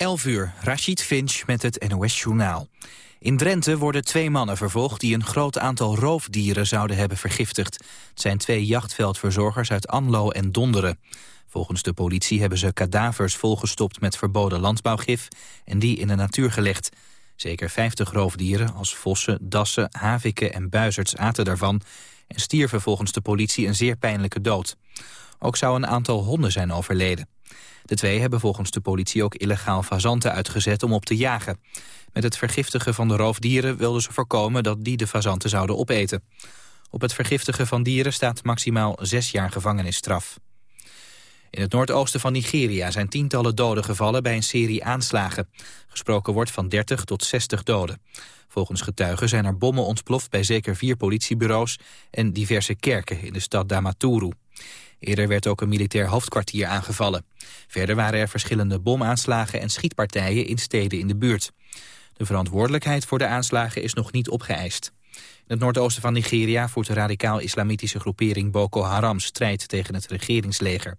11 uur, Rachid Finch met het NOS-journaal. In Drenthe worden twee mannen vervolgd die een groot aantal roofdieren zouden hebben vergiftigd. Het zijn twee jachtveldverzorgers uit Anlo en Donderen. Volgens de politie hebben ze kadavers volgestopt met verboden landbouwgif en die in de natuur gelegd. Zeker 50 roofdieren als vossen, dassen, haviken en buizerds aten daarvan en stierven volgens de politie een zeer pijnlijke dood. Ook zou een aantal honden zijn overleden. De twee hebben volgens de politie ook illegaal fazanten uitgezet om op te jagen. Met het vergiftigen van de roofdieren wilden ze voorkomen dat die de fazanten zouden opeten. Op het vergiftigen van dieren staat maximaal zes jaar gevangenisstraf. In het noordoosten van Nigeria zijn tientallen doden gevallen bij een serie aanslagen. Gesproken wordt van 30 tot 60 doden. Volgens getuigen zijn er bommen ontploft bij zeker vier politiebureaus en diverse kerken in de stad Damaturu. Eerder werd ook een militair hoofdkwartier aangevallen. Verder waren er verschillende bomaanslagen en schietpartijen in steden in de buurt. De verantwoordelijkheid voor de aanslagen is nog niet opgeëist. In het noordoosten van Nigeria voert de radicaal-islamitische groepering Boko Haram strijd tegen het regeringsleger.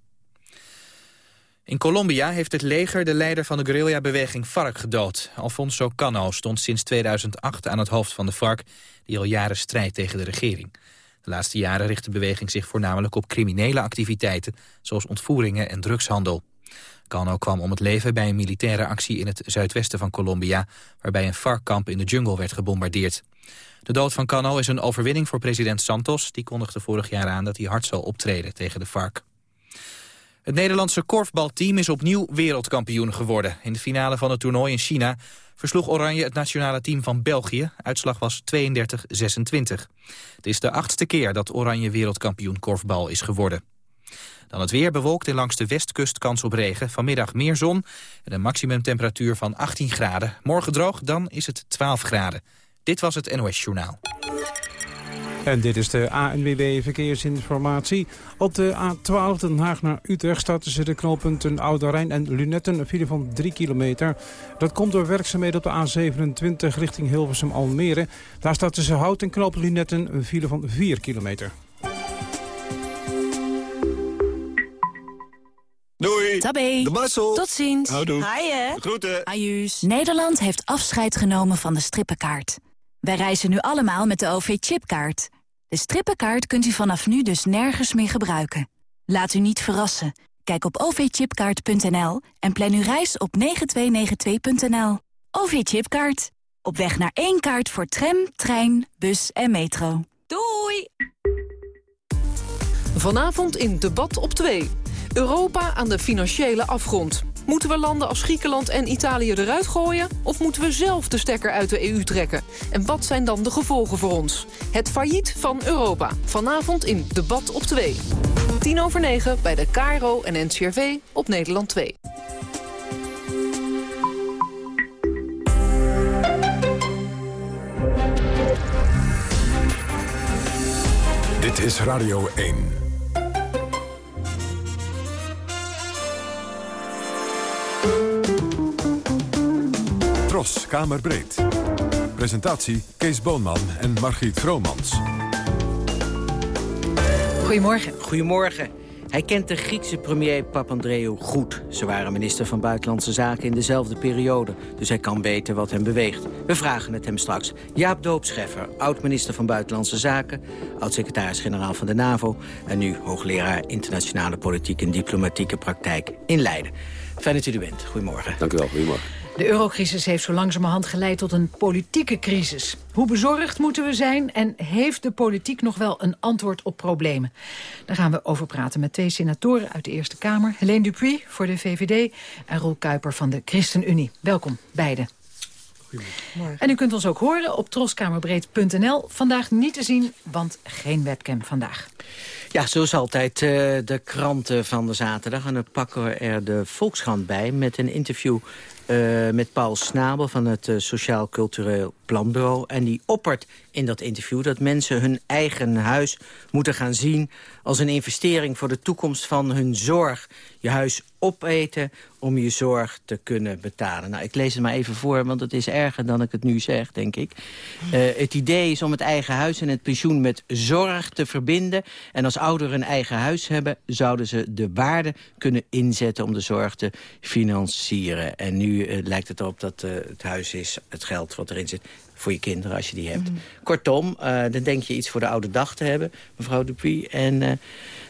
In Colombia heeft het leger de leider van de guerrilla-beweging FARC gedood. Alfonso Cano stond sinds 2008 aan het hoofd van de FARC... die al jaren strijdt tegen de regering. De laatste jaren richt de beweging zich voornamelijk op criminele activiteiten... zoals ontvoeringen en drugshandel. Cano kwam om het leven bij een militaire actie in het zuidwesten van Colombia... waarbij een FARC-kamp in de jungle werd gebombardeerd. De dood van Cano is een overwinning voor president Santos. Die kondigde vorig jaar aan dat hij hard zal optreden tegen de FARC. Het Nederlandse korfbalteam is opnieuw wereldkampioen geworden. In de finale van het toernooi in China versloeg Oranje het nationale team van België. Uitslag was 32-26. Het is de achtste keer dat Oranje wereldkampioen korfbal is geworden. Dan het weer bewolkt en langs de westkust kans op regen. Vanmiddag meer zon en een maximumtemperatuur van 18 graden. Morgen droog, dan is het 12 graden. Dit was het NOS Journaal. En dit is de ANWB Verkeersinformatie. Op de A12 Den Haag naar Utrecht staat tussen de knooppunten Oude Rijn en Lunetten een file van 3 kilometer. Dat komt door werkzaamheden op de A27 richting Hilversum-Almere. Daar staat tussen Hout en knooppunt Lunetten een file van 4 kilometer. Doei. Tabé. De Marcel. Tot ziens. Houdoe. Haaien. Groeten. Ajuus. Nederland heeft afscheid genomen van de strippenkaart. Wij reizen nu allemaal met de OV-chipkaart. De strippenkaart kunt u vanaf nu dus nergens meer gebruiken. Laat u niet verrassen. Kijk op ovchipkaart.nl en plan uw reis op 9292.nl. OV-chipkaart. Op weg naar één kaart voor tram, trein, bus en metro. Doei! Vanavond in Debat op 2. Europa aan de financiële afgrond. Moeten we landen als Griekenland en Italië eruit gooien? Of moeten we zelf de stekker uit de EU trekken? En wat zijn dan de gevolgen voor ons? Het failliet van Europa. Vanavond in Debat op 2. 10 over 9 bij de KRO en NCRV op Nederland 2. Dit is Radio 1. Tros, Kamerbreed. Presentatie Kees Boonman en Margriet Vromans. Goedemorgen. Goedemorgen. Hij kent de Griekse premier Papandreou goed. Ze waren minister van Buitenlandse Zaken in dezelfde periode. Dus hij kan weten wat hem beweegt. We vragen het hem straks. Jaap Doopscheffer, oud-minister van Buitenlandse Zaken... oud-secretaris-generaal van de NAVO... en nu hoogleraar internationale politiek en diplomatieke praktijk in Leiden. Fijn dat u er bent. Goedemorgen. Dank u wel. Goedemorgen. De eurocrisis heeft zo langzamerhand geleid tot een politieke crisis. Hoe bezorgd moeten we zijn en heeft de politiek nog wel een antwoord op problemen? Daar gaan we over praten met twee senatoren uit de Eerste Kamer. Helene Dupuy voor de VVD en Roel Kuiper van de ChristenUnie. Welkom, beiden. En u kunt ons ook horen op troskamerbreed.nl. Vandaag niet te zien, want geen webcam vandaag. Ja, zoals altijd uh, de kranten van de zaterdag. En dan pakken we er de Volkskrant bij met een interview met Paul Snabel van het uh, Sociaal Cultureel Planbureau. En die oppert in dat interview dat mensen hun eigen huis moeten gaan zien... als een investering voor de toekomst van hun zorg. Je huis opeten om je zorg te kunnen betalen. Nou, ik lees het maar even voor, want het is erger dan ik het nu zeg, denk ik. Uh, het idee is om het eigen huis en het pensioen met zorg te verbinden... en als ouderen een eigen huis hebben... zouden ze de waarde kunnen inzetten om de zorg te financieren. En nu uh, lijkt het erop dat uh, het huis is, het geld wat erin zit voor je kinderen als je die hebt. Mm. Kortom, uh, dan denk je iets voor de oude dag te hebben, mevrouw Dupuy. En uh,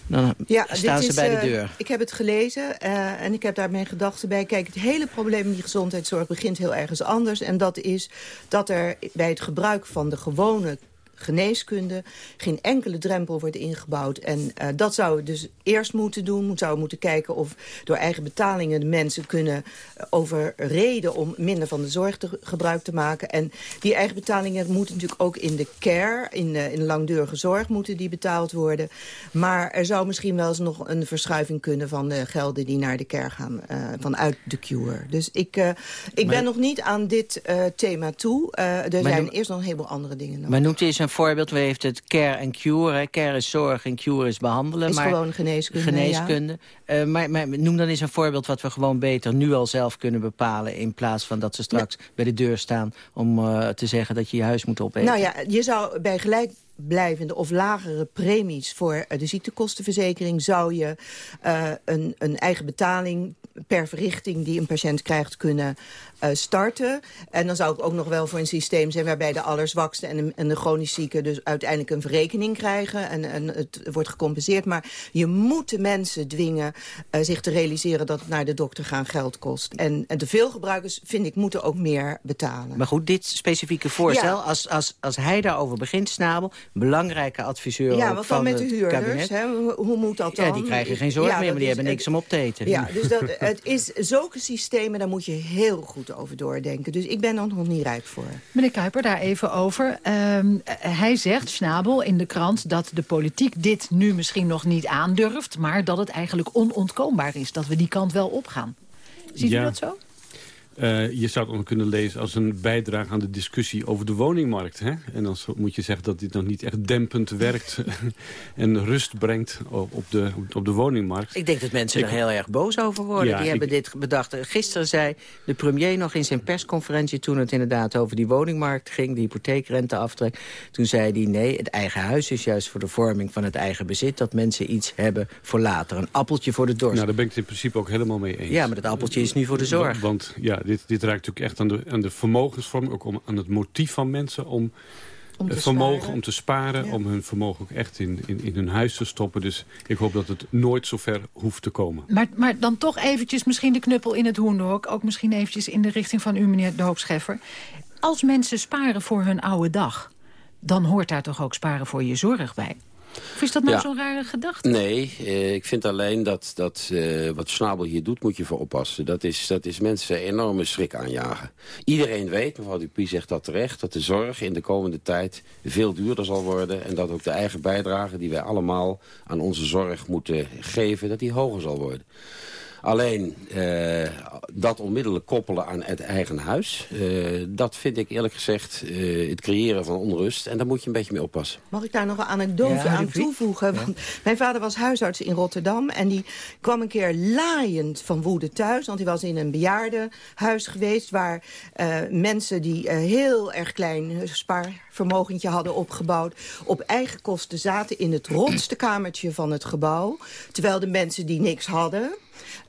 dan ja, staan ze is, bij de deur. Uh, ik heb het gelezen en ik heb daar mijn gedachten bij. Kijk, het hele probleem in die gezondheidszorg begint heel ergens anders. En dat is dat er bij het gebruik van de gewone geneeskunde geen enkele drempel wordt ingebouwd. En uh, dat zouden we dus eerst moeten doen. We zouden moeten kijken of door eigen betalingen de mensen kunnen uh, overreden om minder van de zorg te, gebruik te maken. En die eigen betalingen moeten natuurlijk ook in de care, in, uh, in de langdurige zorg moeten die betaald worden. Maar er zou misschien wel eens nog een verschuiving kunnen van de gelden die naar de care gaan vanuit de cure. Dus ik, ik ben nog niet aan dit thema toe. er zijn eerst nog een heleboel andere dingen nodig. Maar noemt u eens een voorbeeld. We heeft het care en cure. Care is zorg en cure is behandelen. Is maar gewoon geneeskunde, Geneeskunde. Ja. Uh, maar, maar, noem dan eens een voorbeeld wat we gewoon beter nu al zelf kunnen bepalen... in plaats van dat ze straks bij de deur staan om uh, te zeggen dat je je huis moet opeten. Nou ja, je zou bij gelijk blijvende of lagere premies voor de ziektekostenverzekering... zou je uh, een, een eigen betaling per verrichting die een patiënt krijgt kunnen starten. En dan zou ik ook nog wel voor een systeem zijn... waarbij de allerzwakste en de, en de chronisch zieken dus uiteindelijk een verrekening krijgen. En, en het wordt gecompenseerd. Maar je moet de mensen dwingen uh, zich te realiseren dat het naar de dokter gaan geld kost. En, en de veelgebruikers, vind ik, moeten ook meer betalen. Maar goed, dit specifieke voorstel, ja. als, als, als hij daarover begint, Snabel... belangrijke adviseur Ja, wat dan met de huurders? Hè? Hoe moet dat dan? Ja, die krijgen geen zorg ja, meer, maar die hebben niks om op te eten. Ja, dus dat, het is zulke systemen, daar moet je heel goed over doordenken. Dus ik ben er nog niet rijp voor. Meneer Kuiper, daar even over. Um, hij zegt, Schnabel, in de krant dat de politiek dit nu misschien nog niet aandurft... maar dat het eigenlijk onontkoombaar is dat we die kant wel opgaan. Ziet ja. u dat zo? Uh, je zou het ook kunnen lezen als een bijdrage aan de discussie over de woningmarkt. Hè? En dan moet je zeggen dat dit nog niet echt dempend werkt en rust brengt op de, op de woningmarkt. Ik denk dat mensen ik, er heel erg boos over worden. Ja, die hebben ik, dit bedacht. Gisteren zei de premier nog in zijn persconferentie... toen het inderdaad over die woningmarkt ging, die hypotheekrenteaftrek... toen zei hij nee, het eigen huis is juist voor de vorming van het eigen bezit... dat mensen iets hebben voor later. Een appeltje voor de dorst. Nou, daar ben ik het in principe ook helemaal mee eens. Ja, maar dat appeltje is nu voor de zorg. Want, want ja, dit, dit raakt natuurlijk echt aan de, aan de vermogensvorm... ook om, aan het motief van mensen om, om te vermogen sparen. om te sparen... Ja. om hun vermogen ook echt in, in, in hun huis te stoppen. Dus ik hoop dat het nooit zo ver hoeft te komen. Maar, maar dan toch eventjes misschien de knuppel in het hoenderhok. Ook misschien eventjes in de richting van u, meneer de Hoopscheffer. Als mensen sparen voor hun oude dag... dan hoort daar toch ook sparen voor je zorg bij? Of is dat nou ja. zo'n rare gedachte? Nee, eh, ik vind alleen dat, dat uh, wat Snabel hier doet, moet je voor oppassen. Dat is, dat is mensen enorme schrik aanjagen. Iedereen weet, mevrouw Dupie zegt dat terecht... dat de zorg in de komende tijd veel duurder zal worden... en dat ook de eigen bijdrage die wij allemaal aan onze zorg moeten geven... dat die hoger zal worden. Alleen uh, dat onmiddellijk koppelen aan het eigen huis... Uh, dat vind ik eerlijk gezegd uh, het creëren van onrust. En daar moet je een beetje mee oppassen. Mag ik daar nog een anekdote ja, aan toevoegen? Want. Mijn vader was huisarts in Rotterdam... en die kwam een keer laaiend van woede thuis. Want hij was in een bejaardenhuis geweest... waar mensen die heel erg klein spaarvermogentje hadden opgebouwd... op eigen kosten zaten in het rotste kamertje van het gebouw. Terwijl de mensen die niks hadden...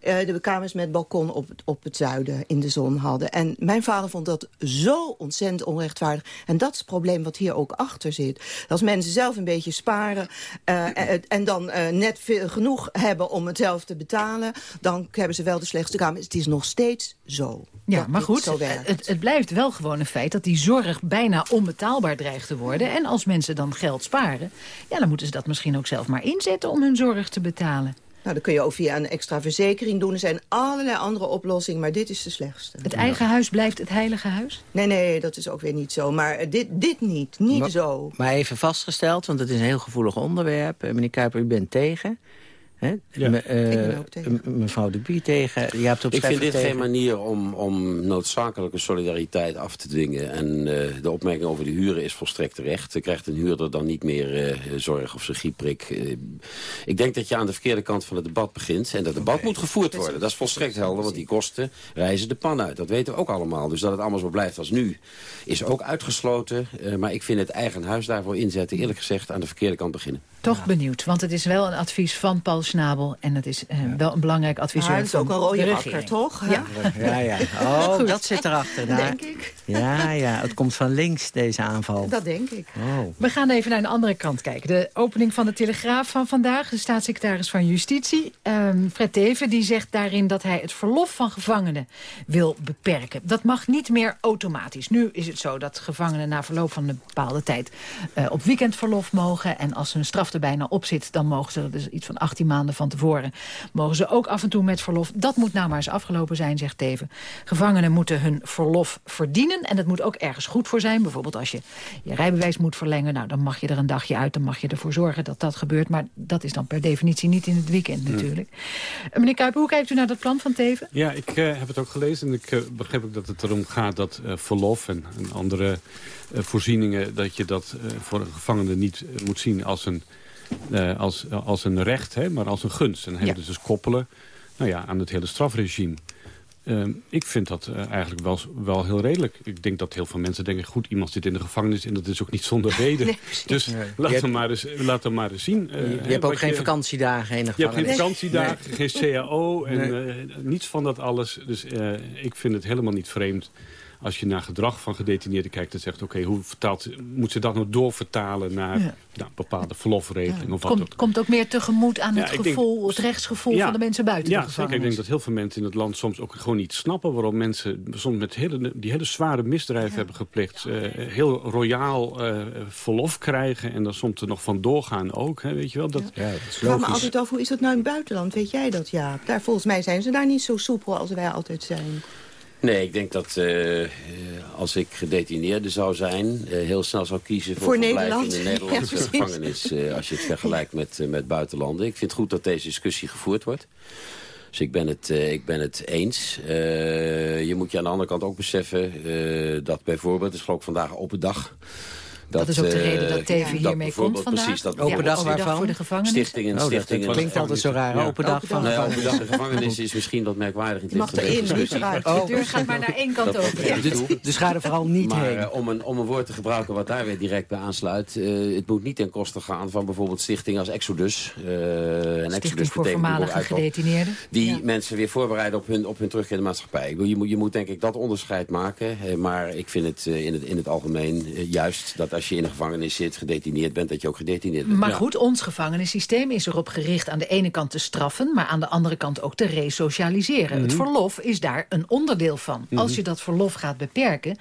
Uh, de kamers met balkon op, op het zuiden in de zon hadden. En mijn vader vond dat zo ontzettend onrechtvaardig. En dat is het probleem wat hier ook achter zit. Als mensen zelf een beetje sparen uh, en, en, dan uh, net veel genoeg hebben om het zelf te betalen... dan hebben ze wel de slechtste kamers. Het is nog steeds zo. Ja, maar goed, het, het blijft wel gewoon een feit... dat die zorg bijna onbetaalbaar dreigt te worden. En als mensen dan geld sparen... ja, dan moeten ze dat misschien ook zelf maar inzetten om hun zorg te betalen. Nou, dat kun je ook via een extra verzekering doen. Er zijn allerlei andere oplossingen, maar dit is de slechtste. Het eigen huis blijft het heilige huis? Nee, nee, dat is ook weer niet zo. Maar dit, dit niet, niet maar, zo. Maar even vastgesteld, want het is een heel gevoelig onderwerp. Meneer Kuiper, u bent tegen... Ja. Me, uh, mevrouw de Bie tegen. Je hebt op ik vind dit tegen. geen manier om, om noodzakelijke solidariteit af te dwingen. En uh, de opmerking over de huren is volstrekt terecht. Krijgt een huurder dan niet meer uh, zorg of zijn gieprik. ik denk dat je aan de verkeerde kant van het debat begint. En dat debat okay. moet gevoerd worden. Dat is volstrekt helder, want die kosten reizen de pan uit. Dat weten we ook allemaal. Dus dat het allemaal zo blijft als nu is ook uitgesloten. maar ik vind het eigen huis daarvoor inzetten, eerlijk gezegd, aan de verkeerde kant beginnen. Toch benieuwd, want het is wel een advies van Paul Snabel... en het is uh, wel een belangrijk advies regering. het is ook een rode wakker, toch? Ja. ja, ja. Oh, dat zit erachter. Dat denk ik. Ja, ja, het komt van links, deze aanval. Dat denk ik. Oh. We gaan even naar een andere kant kijken. De opening van de Telegraaf van vandaag. De staatssecretaris van Justitie, um, Fred Teven... die zegt daarin dat hij het verlof van gevangenen wil beperken. Dat mag niet meer automatisch. Nu is het zo dat gevangenen na verloop van een bepaalde tijd... Uh, op weekendverlof mogen en als hun straf er bijna op zit... dan mogen ze, dus iets van 18 maanden van tevoren... mogen ze ook af en toe met verlof. Dat moet nou maar eens afgelopen zijn, zegt Teven. Gevangenen moeten hun verlof verdienen. En het moet ook ergens goed voor zijn. Bijvoorbeeld als je je rijbewijs moet verlengen... nou, dan mag je er een dagje uit. Dan mag je ervoor zorgen dat dat gebeurt. Maar dat is dan per definitie niet in het weekend natuurlijk. Uh, meneer Kuiper, hoe kijkt u naar dat plan van Teven? Ja, ik uh, heb het ook gelezen. En ik uh, begrijp ook dat het erom gaat dat verlof en, en andere voorzieningen... dat je dat voor een gevangene niet moet zien als een uh, als, als een recht, hè, maar als een gunst. En hij ja. dus, dus koppelen nou ja, aan het hele strafregime. Uh, ik vind dat uh, eigenlijk wel, wel heel redelijk. Ik denk dat heel veel mensen denken... goed, iemand zit in de gevangenis en dat is ook niet zonder reden. nee, dus nee. laat, hem maar eens, laat hem maar eens zien. Uh, je, je hebt ook geen je, vakantiedagen in de gevangenis. Je hebt geen vakantiedagen, nee. geen CAO en niets van dat alles. Dus ik vind het helemaal niet vreemd als je naar gedrag van gedetineerden kijkt... en zegt, oké, hoe vertaalt, moet ze dat nou doorvertalen... naar ja. nou, bepaalde verlofregeling ja. of wat komt, ook. Komt ook meer tegemoet aan het gevoel, denk, het rechtsgevoel van de mensen buiten ja, de gevangenis. Zeker. Ik denk dat heel veel mensen in het land soms ook gewoon niet snappen... waarom mensen soms met hele, die hele zware misdrijven hebben gepleegd... Uh, heel royaal uh, verlof krijgen en dan soms er nog van doorgaan ook. Hè, weet je wel? Dat, ja. dat is logisch. me altijd af, hoe is dat nou in het buitenland? Weet jij dat, ja? Daar, volgens mij zijn ze daar niet zo soepel als wij altijd zijn. Nee, ik denk dat uh, als ik gedetineerde zou zijn... Uh, heel snel zou kiezen voor, voor verblijf Nederland. in de Nederlandse ja, gevangenis. Uh, als je het vergelijkt met, met buitenlanden. Ik vind het goed dat deze discussie gevoerd wordt. Dus ik ben het, ik ben het eens. je moet je aan de andere kant ook beseffen dat bijvoorbeeld... het is geloof ik vandaag open dag... Dat, dat, is ook de reden dat Teven ja. hiermee komt vandaag. Precies, dat open dag waarvan? Voor de gevangenis. Stichtingen, oh, stichtingen. Dat klinkt altijd zo raar. Ja. Open dag van nou ja, Open dag de gevangenis is misschien wat merkwaardig in het Mag erin, niet eruit. Oh. De deur gaat maar naar één kant open. Ja. Dus, dus ga er vooral niet maar, heen. Uh, om, een, om een woord te gebruiken wat daar weer direct bij aansluit. Uh, het moet niet ten koste gaan van bijvoorbeeld stichtingen als Exodus. Uh, en Exodus voor voormalige gedetineerden. Die ja. mensen weer voorbereiden op hun, op hun terugkeer in de maatschappij. Je moet, je moet denk ik dat onderscheid maken. maar ik vind het in het, in het algemeen juist dat als je in de gevangenis zit, gedetineerd bent, dat je ook gedetineerd bent. Maar ja. goed, ons gevangenissysteem is erop gericht aan de ene kant te straffen, maar aan de andere kant ook te resocialiseren. Mm -hmm. Het verlof is daar een onderdeel van. Mm -hmm. Als je dat verlof gaat beperken,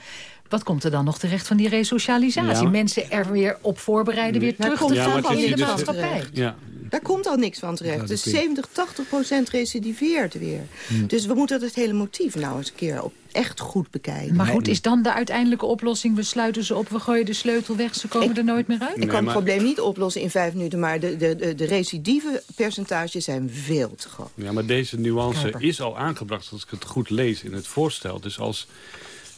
wat komt er dan nog terecht van die resocialisatie? Ja. Mensen er weer op voorbereiden weer terug te ja, gaan in de maatschappij. Ja. Daar komt al niks van terecht. Dus 70, 80 procent recidiveert weer. Hmm. Dus we moeten het hele motief nou eens een keer op echt goed bekijken. Maar goed, is dan de uiteindelijke oplossing... we sluiten ze op, we gooien de sleutel weg, ze komen ik, er nooit meer uit? Ik nee, kan maar... het probleem niet oplossen in vijf minuten... maar de, de, de, de recidieve percentages zijn veel te groot. Ja, maar deze nuance Kuiper. is al aangebracht, als ik het goed lees in het voorstel. Dus als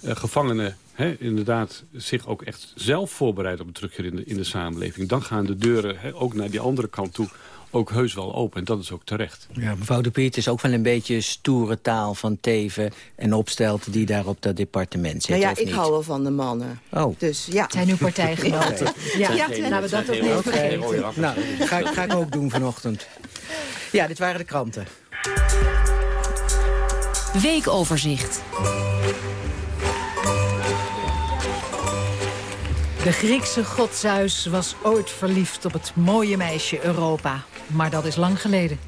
uh, gevangenen He, inderdaad zich ook echt zelf voorbereiden op een terugkeer in de, in de samenleving. Dan gaan de deuren he, ook naar die andere kant toe ook heus wel open. En dat is ook terecht. Ja, mevrouw de Piet is ook wel een beetje stoere taal van Teven en Opstelten die daar op dat departement zitten. Nou ja, ik niet? hou wel van de mannen. Oh. Dus ja. Zijn uw partijgenoten. ja, ja, ja laten we dat ook niet vergeten. Okay. Nou, ga, ga ik ook doen vanochtend. Ja, dit waren de kranten. Weekoverzicht. De Griekse god Zeus was ooit verliefd op het mooie meisje Europa. Maar dat is lang geleden.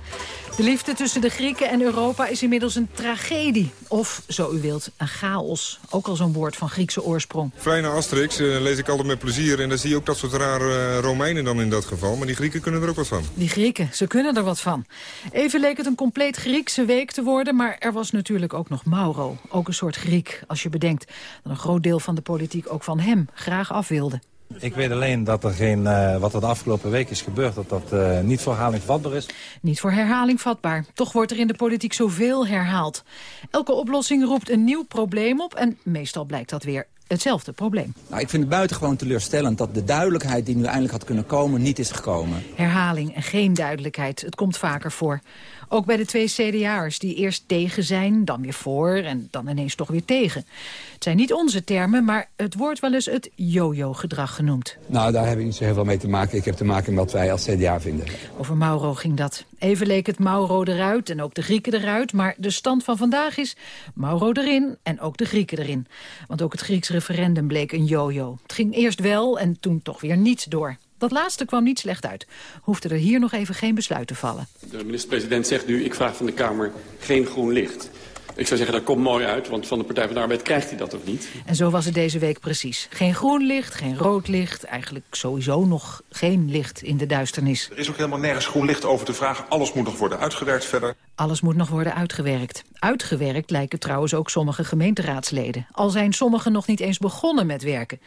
De liefde tussen de Grieken en Europa is inmiddels een tragedie. Of, zo u wilt, een chaos. Ook al zo'n woord van Griekse oorsprong. Naar Asterix uh, lees ik altijd met plezier. En dan zie je ook dat soort rare uh, Romeinen dan in dat geval. Maar die Grieken kunnen er ook wat van. Die Grieken, ze kunnen er wat van. Even leek het een compleet Griekse week te worden. Maar er was natuurlijk ook nog Mauro. Ook een soort Griek, als je bedenkt dat een groot deel van de politiek ook van hem graag af wilde. Ik weet alleen dat er geen, uh, wat er de afgelopen week is gebeurd... dat dat uh, niet voor herhaling vatbaar is. Niet voor herhaling vatbaar. Toch wordt er in de politiek zoveel herhaald. Elke oplossing roept een nieuw probleem op... en meestal blijkt dat weer hetzelfde probleem. Nou, ik vind het buitengewoon teleurstellend dat de duidelijkheid die nu eindelijk had kunnen komen niet is gekomen. Herhaling en geen duidelijkheid, het komt vaker voor. Ook bij de twee CDA'ers die eerst tegen zijn, dan weer voor en dan ineens toch weer tegen. Het zijn niet onze termen, maar het wordt wel eens het yo-yo-gedrag genoemd. Nou, daar heb ik niet zo heel veel mee te maken. Ik heb te maken met wat wij als CDA vinden. Over Mauro ging dat. Even leek het Mauro eruit en ook de Grieken eruit. Maar de stand van vandaag is Mauro erin en ook de Grieken erin. Want ook het Grieks referendum bleek een yo-yo. Het ging eerst wel en toen toch weer niet door. Dat laatste kwam niet slecht uit. Hoefde er hier nog even geen besluit te vallen. De minister-president zegt nu, ik vraag van de Kamer geen groen licht. Ik zou zeggen, dat komt mooi uit, want van de Partij van de Arbeid krijgt hij dat toch niet? En zo was het deze week precies. Geen groen licht, geen rood licht, eigenlijk sowieso nog geen licht in de duisternis. Er is ook helemaal nergens groen licht over de vraag. Alles moet nog worden uitgewerkt verder. Alles moet nog worden uitgewerkt. Uitgewerkt lijken trouwens ook sommige gemeenteraadsleden. Al zijn sommigen nog niet eens begonnen met werken.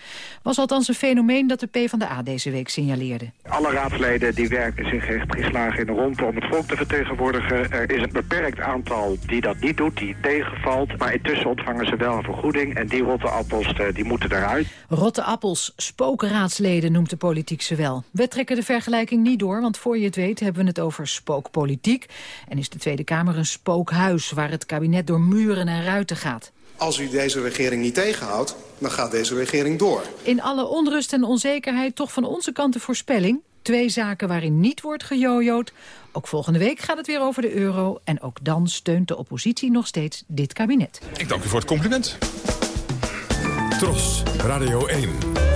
Was althans een fenomeen dat de PvdA deze week signaleerde. Alle raadsleden die werken zich echt geslagen in de rond om het volk te vertegenwoordigen. Er is een beperkt aantal die dat niet doet, die tegenvalt. Maar intussen ontvangen ze wel een vergoeding en die rotte appels eh, die moeten eruit. Rotte appels, spookraadsleden noemt de politiek ze wel. We trekken de vergelijking niet door, want voor je het weet hebben we het over spookpolitiek. En is de Tweede Kamer een spookhuis waar het kabinet door muren en ruiten gaat. Als u deze regering niet tegenhoudt, dan gaat deze regering door. In alle onrust en onzekerheid toch van onze kant de voorspelling. Twee zaken waarin niet wordt gejojoed. Ook volgende week gaat het weer over de euro. En ook dan steunt de oppositie nog steeds dit kabinet. Ik dank u voor het compliment. Tros, Radio 1.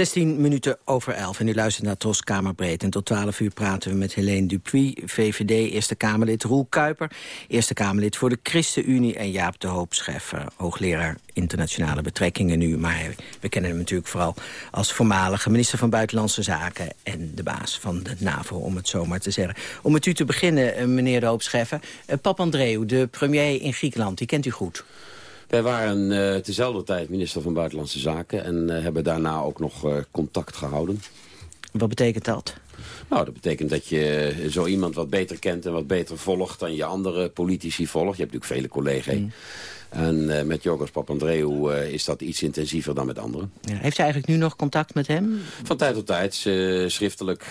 16 minuten over 11 en u luistert naar Tros Kamerbreed. En tot 12 uur praten we met Helene Dupuy, VVD, Eerste Kamerlid Roel Kuiper... Eerste Kamerlid voor de ChristenUnie en Jaap de Hoop Scheffer... hoogleraar internationale betrekkingen nu. Maar we kennen hem natuurlijk vooral als voormalige minister van Buitenlandse Zaken... en de baas van de NAVO, om het zo maar te zeggen. Om met u te beginnen, eh, meneer de Hoop Scheffer. Uh, Papandreou, de premier in Griekenland, die kent u goed. Wij waren uh, tezelfde tijd minister van Buitenlandse Zaken... en uh, hebben daarna ook nog uh, contact gehouden. Wat betekent dat? Nou, dat betekent dat je zo iemand wat beter kent en wat beter volgt... dan je andere politici volgt. Je hebt natuurlijk vele collega's. Mm. En uh, met Jorgos Papandreou uh, is dat iets intensiever dan met anderen. Ja, heeft u eigenlijk nu nog contact met hem? Van tijd tot tijd, uh, schriftelijk,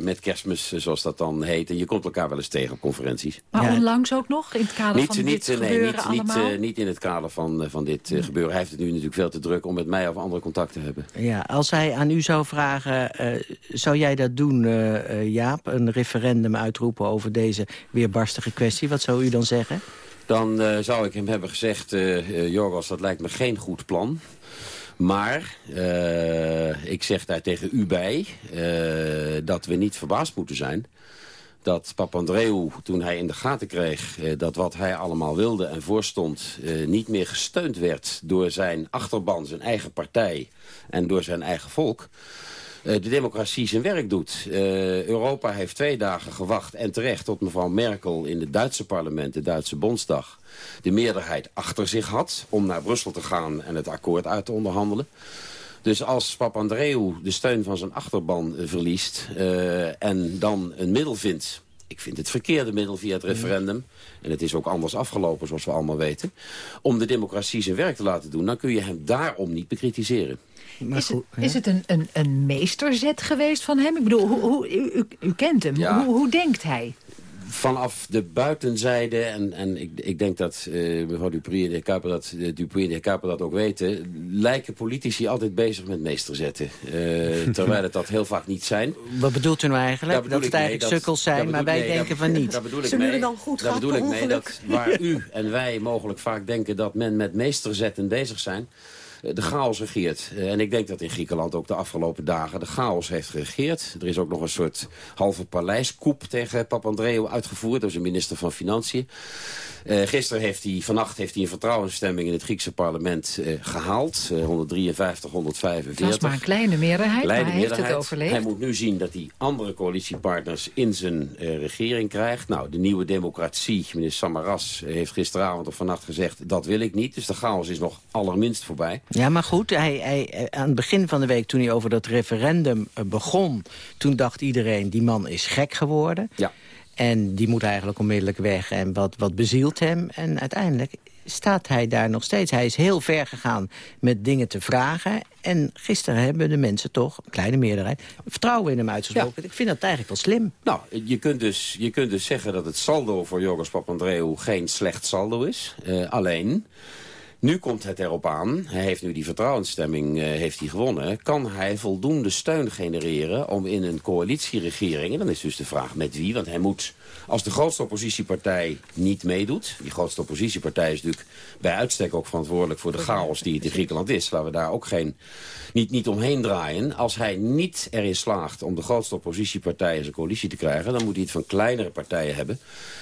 met kerstmis, zoals dat dan heet. En je komt elkaar wel eens tegen op conferenties. Maar ja. onlangs ook nog, in het kader niet, van niet, dit nee, gebeuren niet, allemaal? Niet, niet in het kader van, van dit gebeuren. Hij heeft het nu natuurlijk veel te druk om met mij of andere contact te hebben. Ja, als hij aan u zou vragen, zou jij dat doen, Jaap? Een referendum uitroepen over deze weerbarstige kwestie. Wat zou u dan zeggen? Dan uh, zou ik hem hebben gezegd... Uh, Jorgos, dat lijkt me geen goed plan. Maar ik zeg daar tegen u bij dat we niet verbaasd moeten zijn dat Papandreou, toen hij in de gaten kreeg... Eh, dat wat hij allemaal wilde en voorstond... Eh, niet meer gesteund werd door zijn achterban, zijn eigen partij... en door zijn eigen volk de democratie zijn werk doet. Uh, Europa heeft twee dagen gewacht en terecht tot mevrouw Merkel in het Duitse parlement, de Duitse Bondsdag, de meerderheid achter zich had om naar Brussel te gaan en het akkoord uit te onderhandelen. Dus als Papandreou de steun van zijn achterban verliest uh, en dan een middel vindt ik vind het verkeerde middel via het referendum... en het is ook anders afgelopen, zoals we allemaal weten... om de democratie zijn werk te laten doen... dan kun je hem daarom niet bekritiseren. Maar is, het, is het een, een, een meesterzet geweest van hem? Ik bedoel, hoe, hoe, u, u, kent hem. Ja. Hoe, hoe denkt hij? vanaf de buitenzijde, en, en ik, ik denk dat uh, mevrouw Dupuy en de heer Kuiper dat, uh, en de heer Kuiper dat ook weten... lijken politici altijd bezig met meesterzetten. Uh, terwijl het dat heel vaak niet zijn. Wat bedoelt u nou eigenlijk? Dat het eigenlijk mee, sukkels zijn, maar wij nee, denken dat, van niet. Daar bedoel ik Ze mee, dan goed daar gaat bedoel ik mee ongeluk. dat waar u en wij mogelijk vaak denken... dat men met meesterzetten bezig zijn de chaos regeert. En ik denk dat in Griekenland ook de afgelopen dagen de chaos heeft geregeerd. Er is ook nog een soort halve paleiskoep tegen Papandreou uitgevoerd. Dat is een minister van Financiën. Uh, gisteren heeft hij, vannacht heeft hij een vertrouwensstemming in het Griekse parlement uh, gehaald. Uh, 153, 145. Dat is maar een kleine meerderheid, kleine maar hij meerderheid. heeft het overleefd. Hij moet nu zien dat hij andere coalitiepartners in zijn regering krijgt. Nou, de nieuwe democratie, meneer Samaras, heeft gisteravond of vannacht gezegd... dat wil ik niet, dus de chaos is nog allerminst voorbij. Ja, maar goed, hij, hij, aan het begin van de week toen hij over dat referendum begon... toen dacht iedereen, die man is gek geworden. Ja. En die moet eigenlijk onmiddellijk weg. En wat, wat bezielt hem? En uiteindelijk staat hij daar nog steeds. Hij is heel ver gegaan met dingen te vragen. En gisteren hebben de mensen toch, een kleine meerderheid... vertrouwen in hem uitgesproken. Ik vind dat eigenlijk wel slim. Nou, je kunt dus, je kunt dus zeggen dat het saldo voor Joris Papandreou... geen slecht saldo is. Uh, alleen... Nu komt het erop aan, hij heeft nu die vertrouwensstemming uh, heeft hij gewonnen... kan hij voldoende steun genereren om in een coalitieregering... en dan is dus de vraag met wie, want hij moet als de grootste oppositiepartij niet meedoet... die grootste oppositiepartij is natuurlijk bij uitstek ook verantwoordelijk... voor de chaos die het in Griekenland is. Laten we daar ook geen, niet, niet omheen draaien. Als hij niet erin slaagt om de grootste oppositiepartij in zijn coalitie te krijgen... dan moet hij het van kleinere partijen hebben.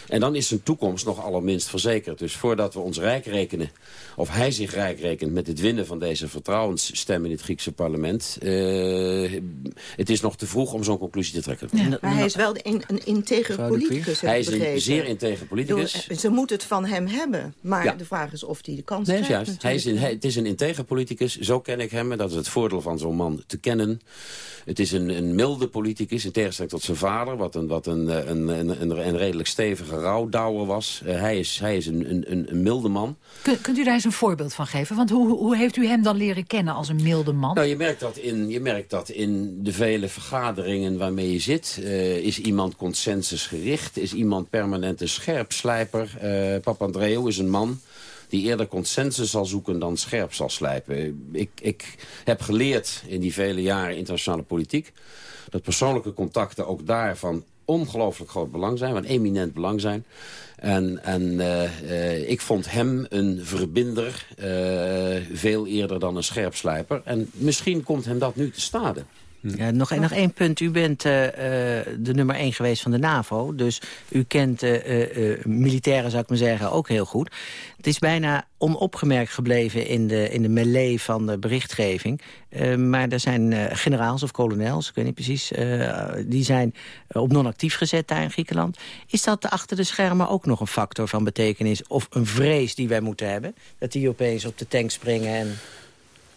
En dan is zijn toekomst nog allerminst verzekerd. Dus voordat we ons rijk rekenen, of hij zich rijk rekent... met het winnen van deze vertrouwensstem in het Griekse parlement... Uh, het is nog te vroeg om zo'n conclusie te trekken. Ja, maar hij is wel een, een integere politicus, Hij is een zeer integere politicus. Ze moeten het van hem hebben. Maar de vraag is of hij de kans nee, krijgt. Juist. Hij is een, hij, het is een integere politicus. Zo ken ik hem. En dat is het voordeel van zo'n man te kennen. Het is een, een milde politicus, in tegenstelling tot zijn vader... wat een, wat een, een, een, een, redelijk stevige rouwdouwer was. Uh, hij is, hij is een, een, een milde man. Kunt, kunt u daar eens een voorbeeld van geven? Want hoe, hoe heeft u hem dan leren kennen als een milde man? Nou, je merkt dat in, je merkt dat in de vele vergaderingen waarmee je zit... Uh, is iemand consensusgericht, is iemand permanent een scherpslijper. Uh, Papandreou is een man die eerder consensus zal zoeken dan scherp zal slijpen. Ik, ik heb geleerd in die vele jaren internationale politiek... dat persoonlijke contacten ook daar van ongelooflijk groot belang zijn, van eminent belang zijn. En, en uh, uh, ik vond hem een verbinder veel eerder dan een scherpslijper. En misschien komt hem dat nu te stade. Ja, nog, nog één punt. U bent uh, de nummer één geweest van de NAVO. Dus u kent uh, militairen, zou ik maar zeggen, ook heel goed. Het is bijna onopgemerkt gebleven in de, in de melee van de berichtgeving. maar er zijn generaals of kolonels, ik weet niet precies... die zijn op non-actief gezet daar in Griekenland. Is dat achter de schermen ook nog een factor van betekenis... of een vrees die wij moeten hebben? Dat die opeens op de tank springen en...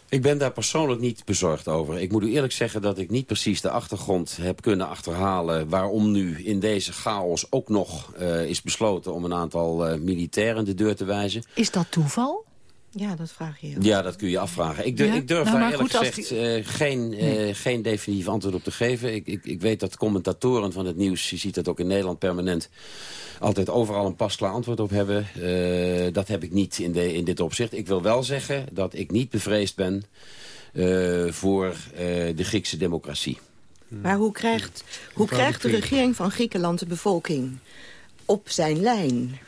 Ik ben daar persoonlijk niet bezorgd over. Ik moet u eerlijk zeggen dat ik niet precies de achtergrond heb kunnen achterhalen... waarom nu in deze chaos ook nog uh, is besloten om een aantal uh, militairen de deur te wijzen. Is dat toeval? Ja, dat vraag je. Ja, dat kun je afvragen. Ik, durf, ja? ik durf nou, daar eerlijk gezegd die... uh, geen, nee. geen definitief antwoord op te geven. Ik, ik, ik weet dat commentatoren van het nieuws, je ziet dat ook in Nederland permanent altijd overal een pasklaar antwoord op hebben. Uh, dat heb ik niet in, de, in dit opzicht. Ik wil wel zeggen dat ik niet bevreesd ben uh, voor uh, de Griekse democratie. Maar hoe krijgt, hoe krijgt de regering van Griekenland de bevolking op zijn lijn?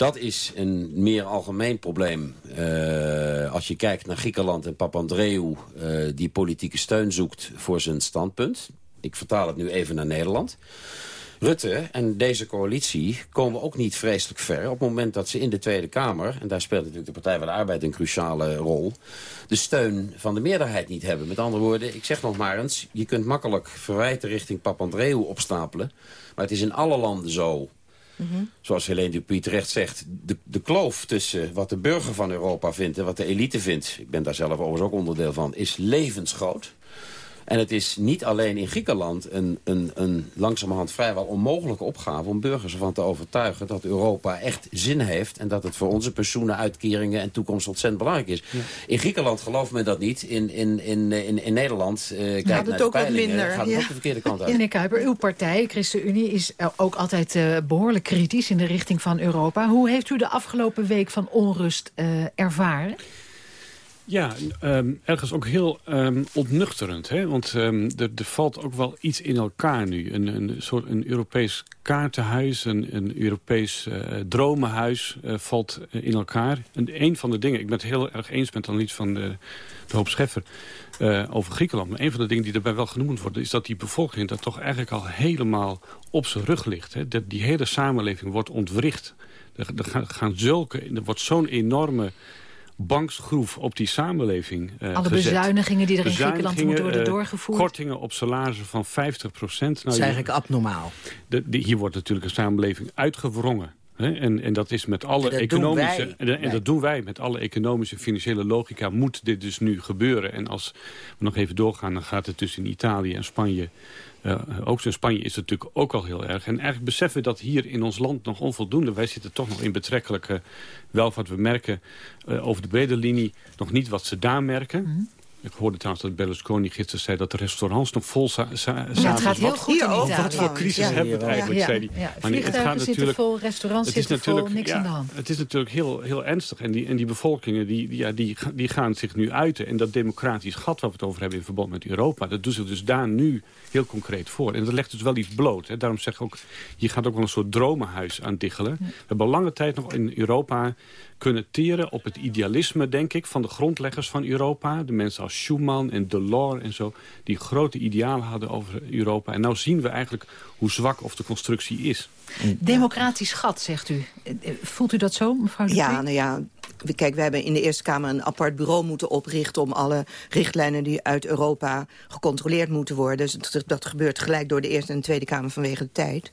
Dat is een meer algemeen probleem. Uh, als je kijkt naar Griekenland en Papandreou... Uh, die politieke steun zoekt voor zijn standpunt. Ik vertaal het nu even naar Nederland. Rutte en deze coalitie komen ook niet vreselijk ver... op het moment dat ze in de Tweede Kamer... en daar speelt natuurlijk de Partij van de Arbeid een cruciale rol... de steun van de meerderheid niet hebben. Met andere woorden, ik zeg nog maar eens... je kunt makkelijk verwijten richting Papandreou opstapelen... maar het is in alle landen zo... -hmm. Zoals Helene Dupuy terecht zegt, de, de kloof tussen wat de burger van Europa vindt en wat de elite vindt, ik ben daar zelf overigens ook onderdeel van, is levensgroot. En het is niet alleen in Griekenland een, een, een langzamerhand vrijwel onmogelijke opgave... om burgers ervan te overtuigen dat Europa echt zin heeft... en dat het voor onze pensioenen, uitkeringen en toekomst ontzettend belangrijk is. Ja. In Griekenland gelooft men dat niet. In, in, in, in, in Nederland, uh, kijk naar het ook peilingen, minder. gaat het ja. ook de verkeerde kant uit. Meneer Kuiper, uw partij, ChristenUnie, is ook altijd uh, behoorlijk kritisch... in de richting van Europa. Hoe heeft u de afgelopen week van onrust uh, ervaren? Ja, um, ergens ook heel um, ontnuchterend. Hè? Want um, er, valt ook wel iets in elkaar nu. Een, een soort een Europees kaartenhuis, een, een Europees uh, dromenhuis uh, valt in elkaar. En een van de dingen, ik ben het heel erg eens met dan iets van de, de hoop Scheffer... Over Griekenland. Maar een van de dingen die daarbij wel genoemd worden... is dat die bevolking dat toch eigenlijk al helemaal op zijn rug ligt. Hè? Die hele samenleving wordt ontwricht. Er gaan zulke, er wordt zo'n enorme banksgroef op die samenleving uh, Alle gezet. bezuinigingen die er in Griekenland moeten worden doorgevoerd. Uh, kortingen op salarissen van 50 procent. Nou, dat is eigenlijk abnormaal. De, de, hier wordt natuurlijk een samenleving uitgewrongen. En, en dat is met alle economische. En, en, dat doen wij met alle economische financiële logica. Moet dit dus nu gebeuren? En als we nog even doorgaan, dan gaat het tussen Italië en Spanje. Ook in Spanje is het natuurlijk ook al heel erg. En eigenlijk beseffen we dat hier in ons land nog onvoldoende. Wij zitten toch nog in betrekkelijke welvaart. We merken uh, over de brede linie nog niet wat ze daar merken. Mhm. Ik hoorde trouwens dat Berlusconi gisteren zei dat de restaurants nog vol zaten. Ja, het gaat heel goed in Italië. Wat voor crisis hebben we het eigenlijk, zei hij. Ja, maar het gaat natuurlijk, vol, restaurants het is zitten vol, niks aan de hand. Het is natuurlijk heel, heel ernstig. En die, en die bevolkingen die, ja, die, die gaan zich nu uiten. En dat democratisch gat waar we het over hebben in verband met Europa... dat doet zich dus daar nu heel concreet voor. En dat legt dus wel iets bloot. Hè. Daarom zeg ik ook, je gaat ook wel een soort dromenhuis aan diggelen. We hebben lange tijd nog in Europa kunnen teren op het idealisme, denk ik, van de grondleggers van Europa. De mensen als Schuman en Delors en zo, die grote idealen hadden over Europa. En nou zien we eigenlijk hoe zwak of de constructie is. Democratisch gat, zegt u. Eh, eh, voelt u dat zo, mevrouw de Ja, nou ja, Kijk, we hebben in de Eerste Kamer een apart bureau moeten oprichten... om alle richtlijnen die uit Europa gecontroleerd moeten worden. Dus dat gebeurt gelijk door de Eerste en Tweede Kamer vanwege de tijd.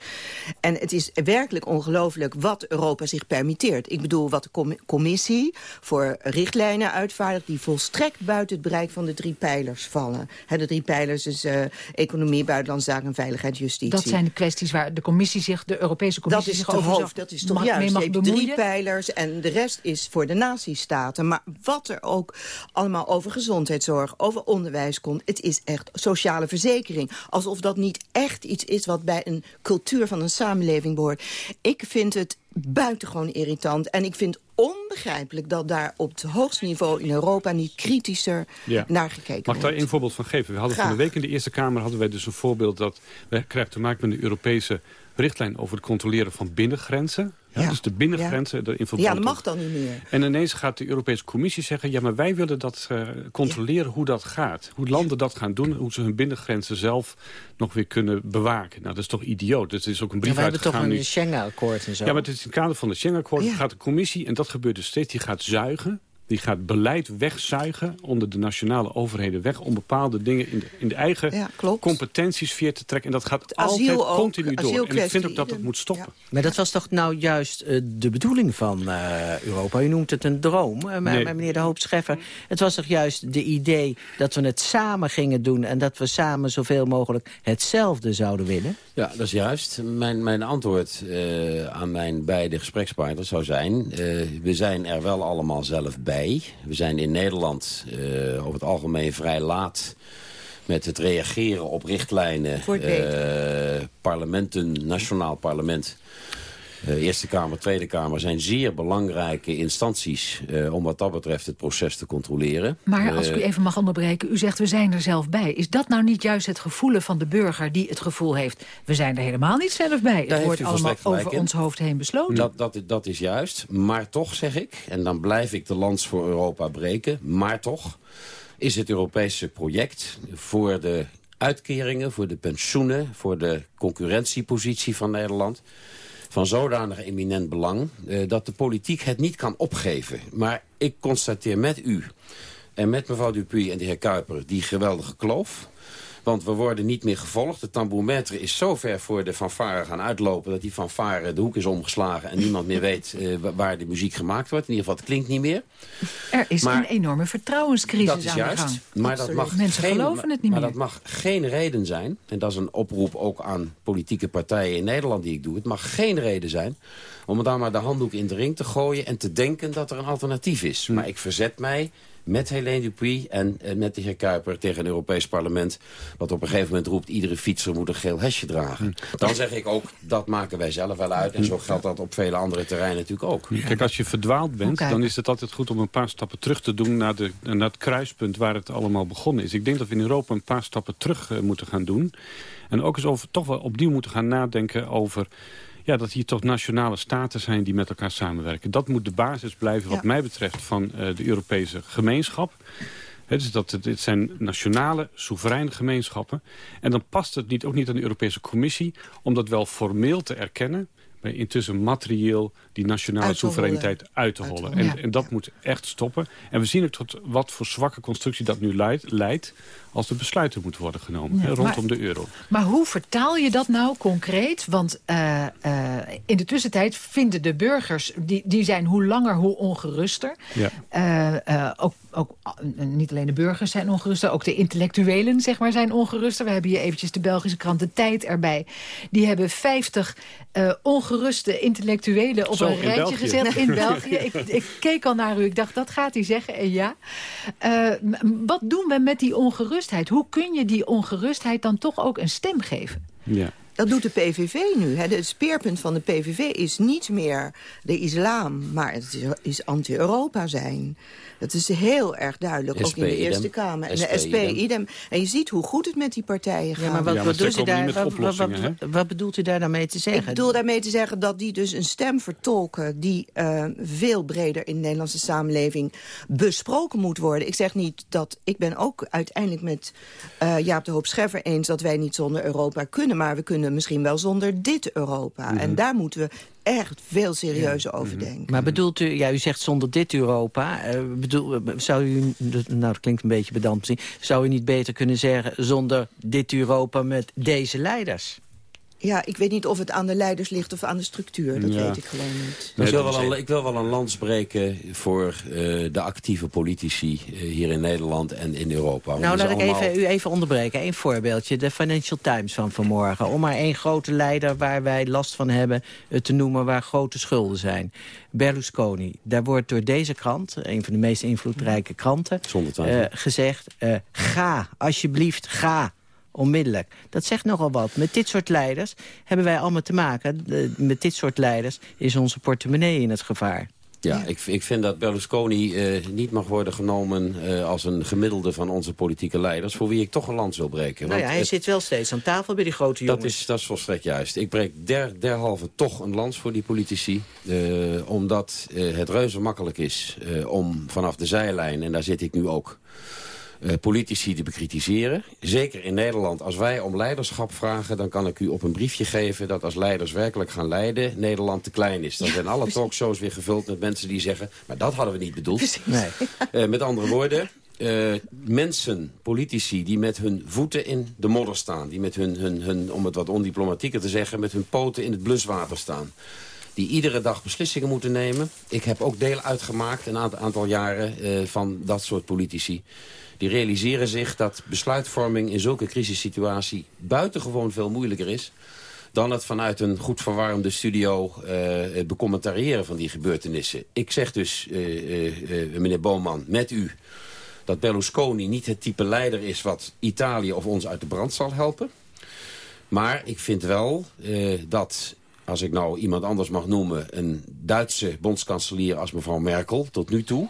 En het is werkelijk ongelooflijk wat Europa zich permitteert. Ik bedoel, wat de commissie voor richtlijnen uitvaardigt... die volstrekt buiten het bereik van de drie pijlers vallen. de drie pijlers is uh, economie, buitenlandse zaken en veiligheid, justitie. Dat zijn de kwesties waar de commissie zich, de Europese commissie dat is zich over hoofd, Dat is toch juist. Mag drie pijlers en de rest is voor de nazistaten. Maar wat er ook allemaal over gezondheidszorg, over onderwijs komt... het is echt sociale verzekering. Alsof dat niet echt iets is wat bij een cultuur van een samenleving behoort. Ik vind het buitengewoon irritant. En ik vind onbegrijpelijk dat daar op het hoogste niveau in Europa niet kritischer naar gekeken wordt. Mag ik daar een voorbeeld van geven? We hadden van de week in de Eerste Kamer hadden wij dus een voorbeeld dat we krijgen te maken met de Europese richtlijn over het controleren van binnengrenzen. Ja, Dus de binnengrenzen ja. in Ja, dat mag dan niet meer. En ineens gaat de Europese Commissie zeggen... ja, maar wij willen dat uh, controleren hoe dat gaat. Hoe landen dat gaan doen, hoe ze hun binnengrenzen zelf nog weer kunnen bewaken. Nou, dat is toch idioot. Dus is ook een brief ja, we hebben toch een Schengen-akkoord en zo. Ja, maar het is in het kader van het Schengen-akkoord. gaat de Commissie, en dat gebeurt dus steeds, die gaat zuigen die gaat beleid wegzuigen onder de nationale overheden weg... om bepaalde dingen in de, in de eigen ja, competentiesfeer te trekken. En dat gaat altijd continu door. En ik vind ook dat het moet stoppen. Maar dat was toch nou juist uh, de bedoeling van uh, Europa? U noemt het een droom, uh, nee. maar meneer De Hoop Scheffer. Het was toch juist de idee dat we het samen gingen doen... en dat we samen zoveel mogelijk hetzelfde zouden willen? Ja, dat is juist. Mijn, mijn antwoord aan mijn beide gesprekspartners zou zijn... we zijn er wel allemaal zelf bij we zijn in Nederland uh, over het algemeen vrij laat met het reageren op richtlijnen. Parlementen, nationaal parlement Eerste Kamer, Tweede Kamer zijn zeer belangrijke instanties... Uh, om wat dat betreft het proces te controleren. Maar als ik u even mag onderbreken, u zegt we zijn er zelf bij. Is dat nou niet juist het gevoel van de burger die het gevoel heeft... we zijn er helemaal niet zelf bij. het wordt allemaal over ons hoofd heen besloten. Dat, dat, dat is juist. Maar toch zeg ik, en dan blijf ik de lans voor Europa breken... maar toch is het Europese project voor de uitkeringen, voor de pensioenen... voor de concurrentiepositie van Nederland van zodanig eminent belang... Uh, dat de politiek het niet kan opgeven. Maar ik constateer met u en met mevrouw Dupuy en de heer Kuiper... die geweldige kloof want we worden niet meer gevolgd. De tambourmetre is zo ver voor de fanfare gaan uitlopen... dat die fanfare de hoek is omgeslagen... en niemand meer weet uh, waar de muziek gemaakt wordt. In ieder geval, het klinkt niet meer. Er is een enorme vertrouwenscrisis dat is aan juist, de gang. Maar dat mag Mensen geen, geloven het niet maar meer. dat mag geen reden zijn... en dat is een oproep ook aan politieke partijen in Nederland die ik doe... het mag geen reden zijn om daar maar de handdoek in de ring te gooien... en te denken dat er een alternatief is. Hm. Maar ik verzet mij met Helene Dupuy en uh, met de heer Kuiper tegen het Europees Parlement... wat op een gegeven moment roept, iedere fietser moet een geel hesje dragen. Hm. Dan zeg ik ook, dat maken wij zelf wel uit. En zo geldt dat op vele andere terreinen natuurlijk ook. Kijk, als je verdwaald bent, dan is het altijd goed om een paar stappen terug te doen... naar, de, naar het kruispunt waar het allemaal begonnen is. Ik denk dat we in Europa een paar stappen terug uh, moeten gaan doen. En ook eens over, toch wel opnieuw moeten gaan nadenken over ja, dat hier toch nationale staten zijn die met elkaar samenwerken. Dat moet de basis blijven wat mij betreft van uh, de Europese gemeenschap. He, dus dat, dit zijn nationale, soevereine gemeenschappen. En dan past het niet, ook niet aan de Europese Commissie... om dat wel formeel te erkennen intussen materieel die nationale soevereiniteit uit te hollen. En, en, dat moet echt stoppen. En we zien ook tot wat voor zwakke constructie dat nu leidt als er besluiten moeten worden genomen rondom de euro. Maar hoe vertaal je dat nou concreet? Want uh, uh, in de tussentijd vinden de burgers, die, die zijn hoe langer hoe ongeruster. Ja. Uh, ook ook niet alleen de burgers zijn ongeruster, ook de intellectuelen zeg maar, zijn ongeruster. We hebben hier eventjes de Belgische krant De Tijd erbij. Die hebben 50 uh, ongeruste intellectuelen op een rijtje gezet in België. ik, ik, keek al naar u, ik dacht dat gaat hij zeggen en ja. Wat doen we met die ongerustheid? Hoe kun je die ongerustheid dan toch ook een stem geven? Ja. Dat doet de PVV nu. Hè. Het speerpunt van de PVV is niet meer de islam... maar het is anti-Europa zijn. Dat is heel erg duidelijk, ook in de Eerste Kamer. En de SP, idem. En je ziet hoe goed het met die partijen gaat. Ja, maar wat, ja, u daar, wat, wat, wat, bedoelt u daar nou mee te zeggen? Ik bedoel daarmee te zeggen dat die dus een stem vertolken... die uh, veel breder in de Nederlandse samenleving besproken moet worden. Ik zeg niet dat... Ik ben ook uiteindelijk met uh, Jaap de Hoop Scheffer eens... dat wij niet zonder Europa kunnen, maar we kunnen misschien wel zonder dit Europa. Mm -hmm. En daar moeten we echt veel serieuzer ja. over mhm. denken. Maar bedoelt u, ja, u zegt zonder dit Europa, uh, bedoel, zou u, nou dat klinkt een beetje pedant misschien, zou u niet beter kunnen zeggen zonder dit Europa met deze leiders? Ja, ik weet niet of het aan de leiders ligt of aan de structuur. Dat weet ik gewoon niet. ik, wil wel een, ik wil wel een lans breken voor uh, de actieve politici uh, hier in Nederland en in Europa. Nou, laat ik even, u even onderbreken. Eén voorbeeldje. De Financial Times van vanmorgen. Om maar één grote leider waar wij last van hebben uh, te noemen... waar grote schulden zijn. Berlusconi. Daar wordt door deze krant, een van de meest invloedrijke kranten... gezegd, ga, alsjeblieft, ga onmiddellijk. Dat zegt nogal wat. Met dit soort leiders hebben wij allemaal te maken. met dit soort leiders is onze portemonnee in het gevaar. Ja, ik, ik vind dat Berlusconi uh, niet mag worden genomen uh, als een gemiddelde van onze politieke leiders... voor wie ik toch een land wil breken. Nou ja, hij zit wel steeds aan tafel bij die grote jongens. Dat is, dat is volstrekt juist. Ik breek der, derhalve toch een lans voor die politici. Uh, omdat het reuze makkelijk is om vanaf de zijlijn, en daar zit ik nu ook... Uh, politici te bekritiseren. Zeker in Nederland, als wij om leiderschap vragen... dan kan ik u op een briefje geven dat als leiders werkelijk gaan leiden... Nederland te klein is. Dan zijn alle talkshows weer gevuld met mensen die zeggen... maar dat hadden we niet bedoeld. Nee. Uh, met andere woorden, uh, mensen, politici, die met hun voeten in de modder staan... die met hun, hun, hun, om het wat ondiplomatieker te zeggen... met hun poten in het bluswater staan die iedere dag beslissingen moeten nemen. Ik heb ook deel uitgemaakt, een aantal, aantal jaren, uh, van dat soort politici die realiseren zich dat besluitvorming in zulke crisissituatie buitengewoon veel moeilijker is dan het vanuit een goed verwarmde studio uh, becommentariëren van die gebeurtenissen. Ik zeg dus, uh, meneer Boman, met u dat Berlusconi niet het type leider is... wat Italië of ons uit de brand zal helpen. Maar ik vind wel dat, als ik nou iemand anders mag noemen... een Duitse bondskanselier als mevrouw Merkel tot nu toe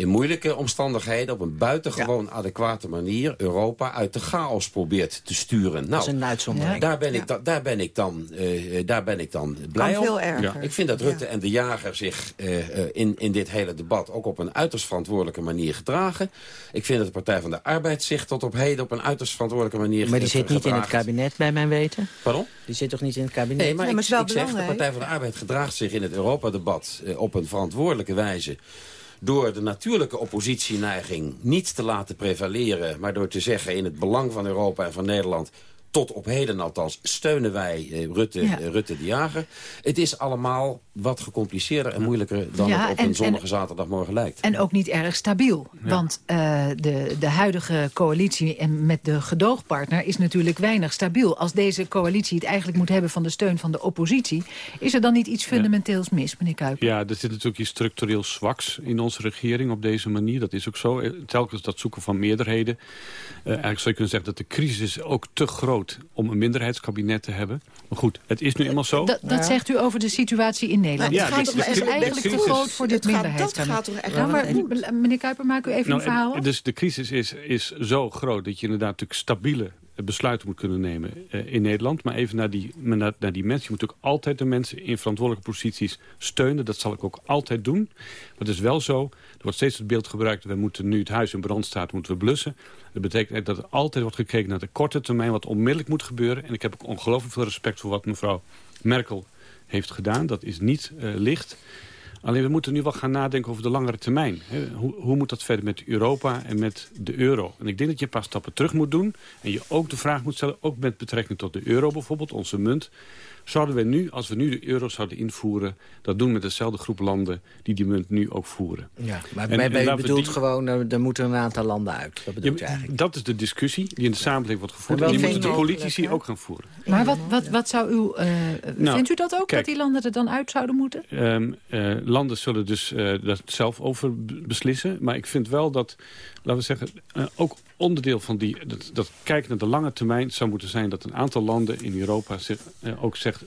in moeilijke omstandigheden op een buitengewoon adequate manier Europa uit de chaos probeert te sturen. Nou, dat is een uitzondering. Daar ben ik, da daar ben ik dan, uh, daar ben ik dan blij om. Veel erger. Ik vind dat Rutte en de jager zich uh, in, in dit hele debat ook op een uiterst verantwoordelijke manier gedragen. Ik vind dat de Partij van de Arbeid zich tot op heden op een uiterst verantwoordelijke manier Maar die zit niet in het kabinet, bij mijn weten? Pardon? Die zit toch niet in het kabinet? Nee, maar, ik, ik zeg, de Partij van de Arbeid gedraagt zich in het Europa-debat op een verantwoordelijke wijze door de natuurlijke oppositieneiging niet te laten prevaleren... maar door te zeggen in het belang van Europa en van Nederland tot op heden althans steunen wij eh, Rutte, eh, Rutte de Jager. Het is allemaal wat gecompliceerder en moeilijker dan het op een zonnige zaterdagmorgen lijkt. En ook niet erg stabiel. Want uh, de, de huidige coalitie en met de gedoogpartner is natuurlijk weinig stabiel. Als deze coalitie het eigenlijk moet hebben van de steun van de oppositie... is er dan niet iets fundamenteels mis, meneer Kuiper? Ja, er zit natuurlijk iets structureel zwaks in onze regering op deze manier. Dat is ook zo. Telkens dat zoeken van meerderheden. Uh, eigenlijk zou je kunnen zeggen dat de crisis ook te groot om een minderheidskabinet te hebben. Maar goed, het is nu eenmaal zo. Dat, dat zegt u over de situatie in Nederland. Ja, het is eigenlijk te groot voor dit minderheidskabinet. Ja, maar, meneer Kuiper, maak u even nou, een verhaal. Dus de crisis is, is zo groot dat je inderdaad natuurlijk stabiele besluiten moet kunnen nemen uh, in Nederland. Maar even naar die, naar, naar, die mensen. Je moet ook altijd de mensen in verantwoordelijke posities steunen. Dat zal ik ook altijd doen. Maar het is wel zo, er wordt steeds het beeld gebruikt... we moeten nu het huis in brand staat, moeten we blussen. Dat betekent dat er altijd wordt gekeken naar de korte termijn... wat onmiddellijk moet gebeuren. En ik heb ook ongelooflijk veel respect voor wat mevrouw Merkel heeft gedaan. Dat is niet licht. Alleen we moeten nu wel gaan nadenken over de langere termijn. Hoe, hoe, moet dat verder met Europa en met de euro? En ik denk dat je een paar stappen terug moet doen. En je ook de vraag moet stellen, ook met betrekking tot de euro bijvoorbeeld, onze munt. Zouden we nu, als we nu de euro zouden invoeren... dat doen met dezelfde groep landen die die munt nu ook voeren. Ja, maar en, bij, bedoelt gewoon, er moeten een aantal landen uit. Dat bedoelt ja, eigenlijk. Dat is de discussie die in de samenleving wordt gevoerd. En die moeten de politici ook gaan voeren. Maar wat, wat, wat zou u... Uh, nou, vindt u dat ook, dat die landen er dan uit zouden moeten? Um, uh, landen zullen dus uh, dat zelf over beslissen. Maar ik vind wel dat, laten we zeggen... ook onderdeel van die, dat, dat kijken naar de lange termijn zou moeten zijn... dat een aantal landen in Europa zich ook zegt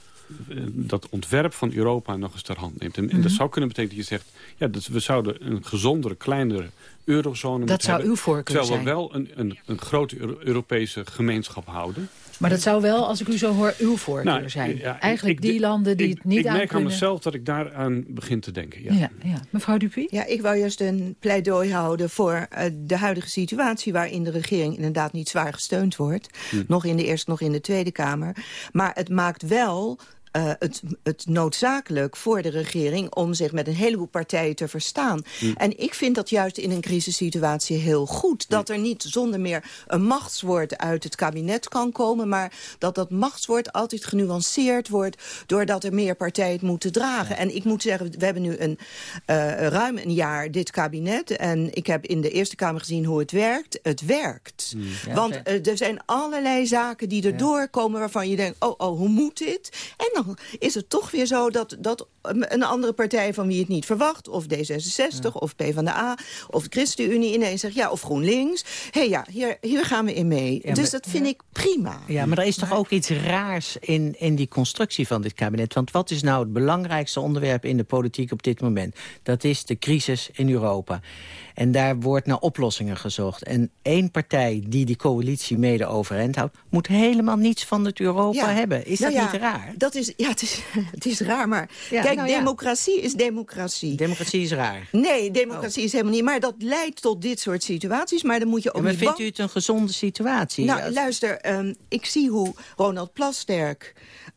eh, dat ontwerp van Europa nog eens ter hand neemt. En, dat mhm. zou kunnen betekenen dat je zegt... ja, dat we zouden een gezondere, kleinere eurozone Dat zou uw voorkeur zijn. Terwijl we wel een, een, een grote Europese gemeenschap houden. Maar dat zou wel, als ik u zo hoor, uw voorkeur nou, zijn. Eigenlijk die landen die het niet ik, aan Ik merk aan mezelf dat ik daaraan begin te denken. Ja. Ja, ja. Mevrouw Dupuy? Ja, ik wou juist een pleidooi houden voor uh, de huidige situatie... waarin de regering inderdaad niet zwaar gesteund wordt. Hm. Nog in de Eerste, nog in de Tweede Kamer. Maar het maakt wel uh, het, het noodzakelijk voor de regering... om zich met een heleboel partijen te verstaan. En ik vind dat juist in een crisissituatie heel goed. Dat er niet zonder meer een machtswoord uit het kabinet kan komen... maar dat dat machtswoord altijd genuanceerd wordt... doordat er meer partijen het moeten dragen. En ik moet zeggen, we hebben nu een, uh, ruim een jaar dit kabinet... en ik heb in de Eerste Kamer gezien hoe het werkt. Het werkt. Hm. Want uh, er zijn allerlei zaken die erdoor ja. komen... waarvan je denkt, oh, oh, hoe moet dit? En dan is het toch weer zo dat, dat een andere partij van wie het niet verwacht... of D66 of PvdA of de ChristenUnie ineens zegt... ja, of GroenLinks. Hé hey, ja, hier, hier gaan we in mee. dus dat vind ik prima. Ja, maar er is toch ook iets raars in, in die constructie van dit kabinet? Want wat is nou het belangrijkste onderwerp in de politiek op dit moment? Dat is de crisis in Europa. En daar wordt naar oplossingen gezocht. En één partij die die coalitie mede overeind houdt... moet helemaal niets van het Europa hebben. Is nou dat niet raar? Dat is, ja, het is, het is raar, maar kijk, nou democratie is democratie. Democratie is raar? Nee, democratie oh. is helemaal niet. Maar dat leidt tot dit soort situaties. Maar dan moet je ook maar vindt u het een gezonde situatie? Nou, luister, um, ik zie hoe Ronald Plasterk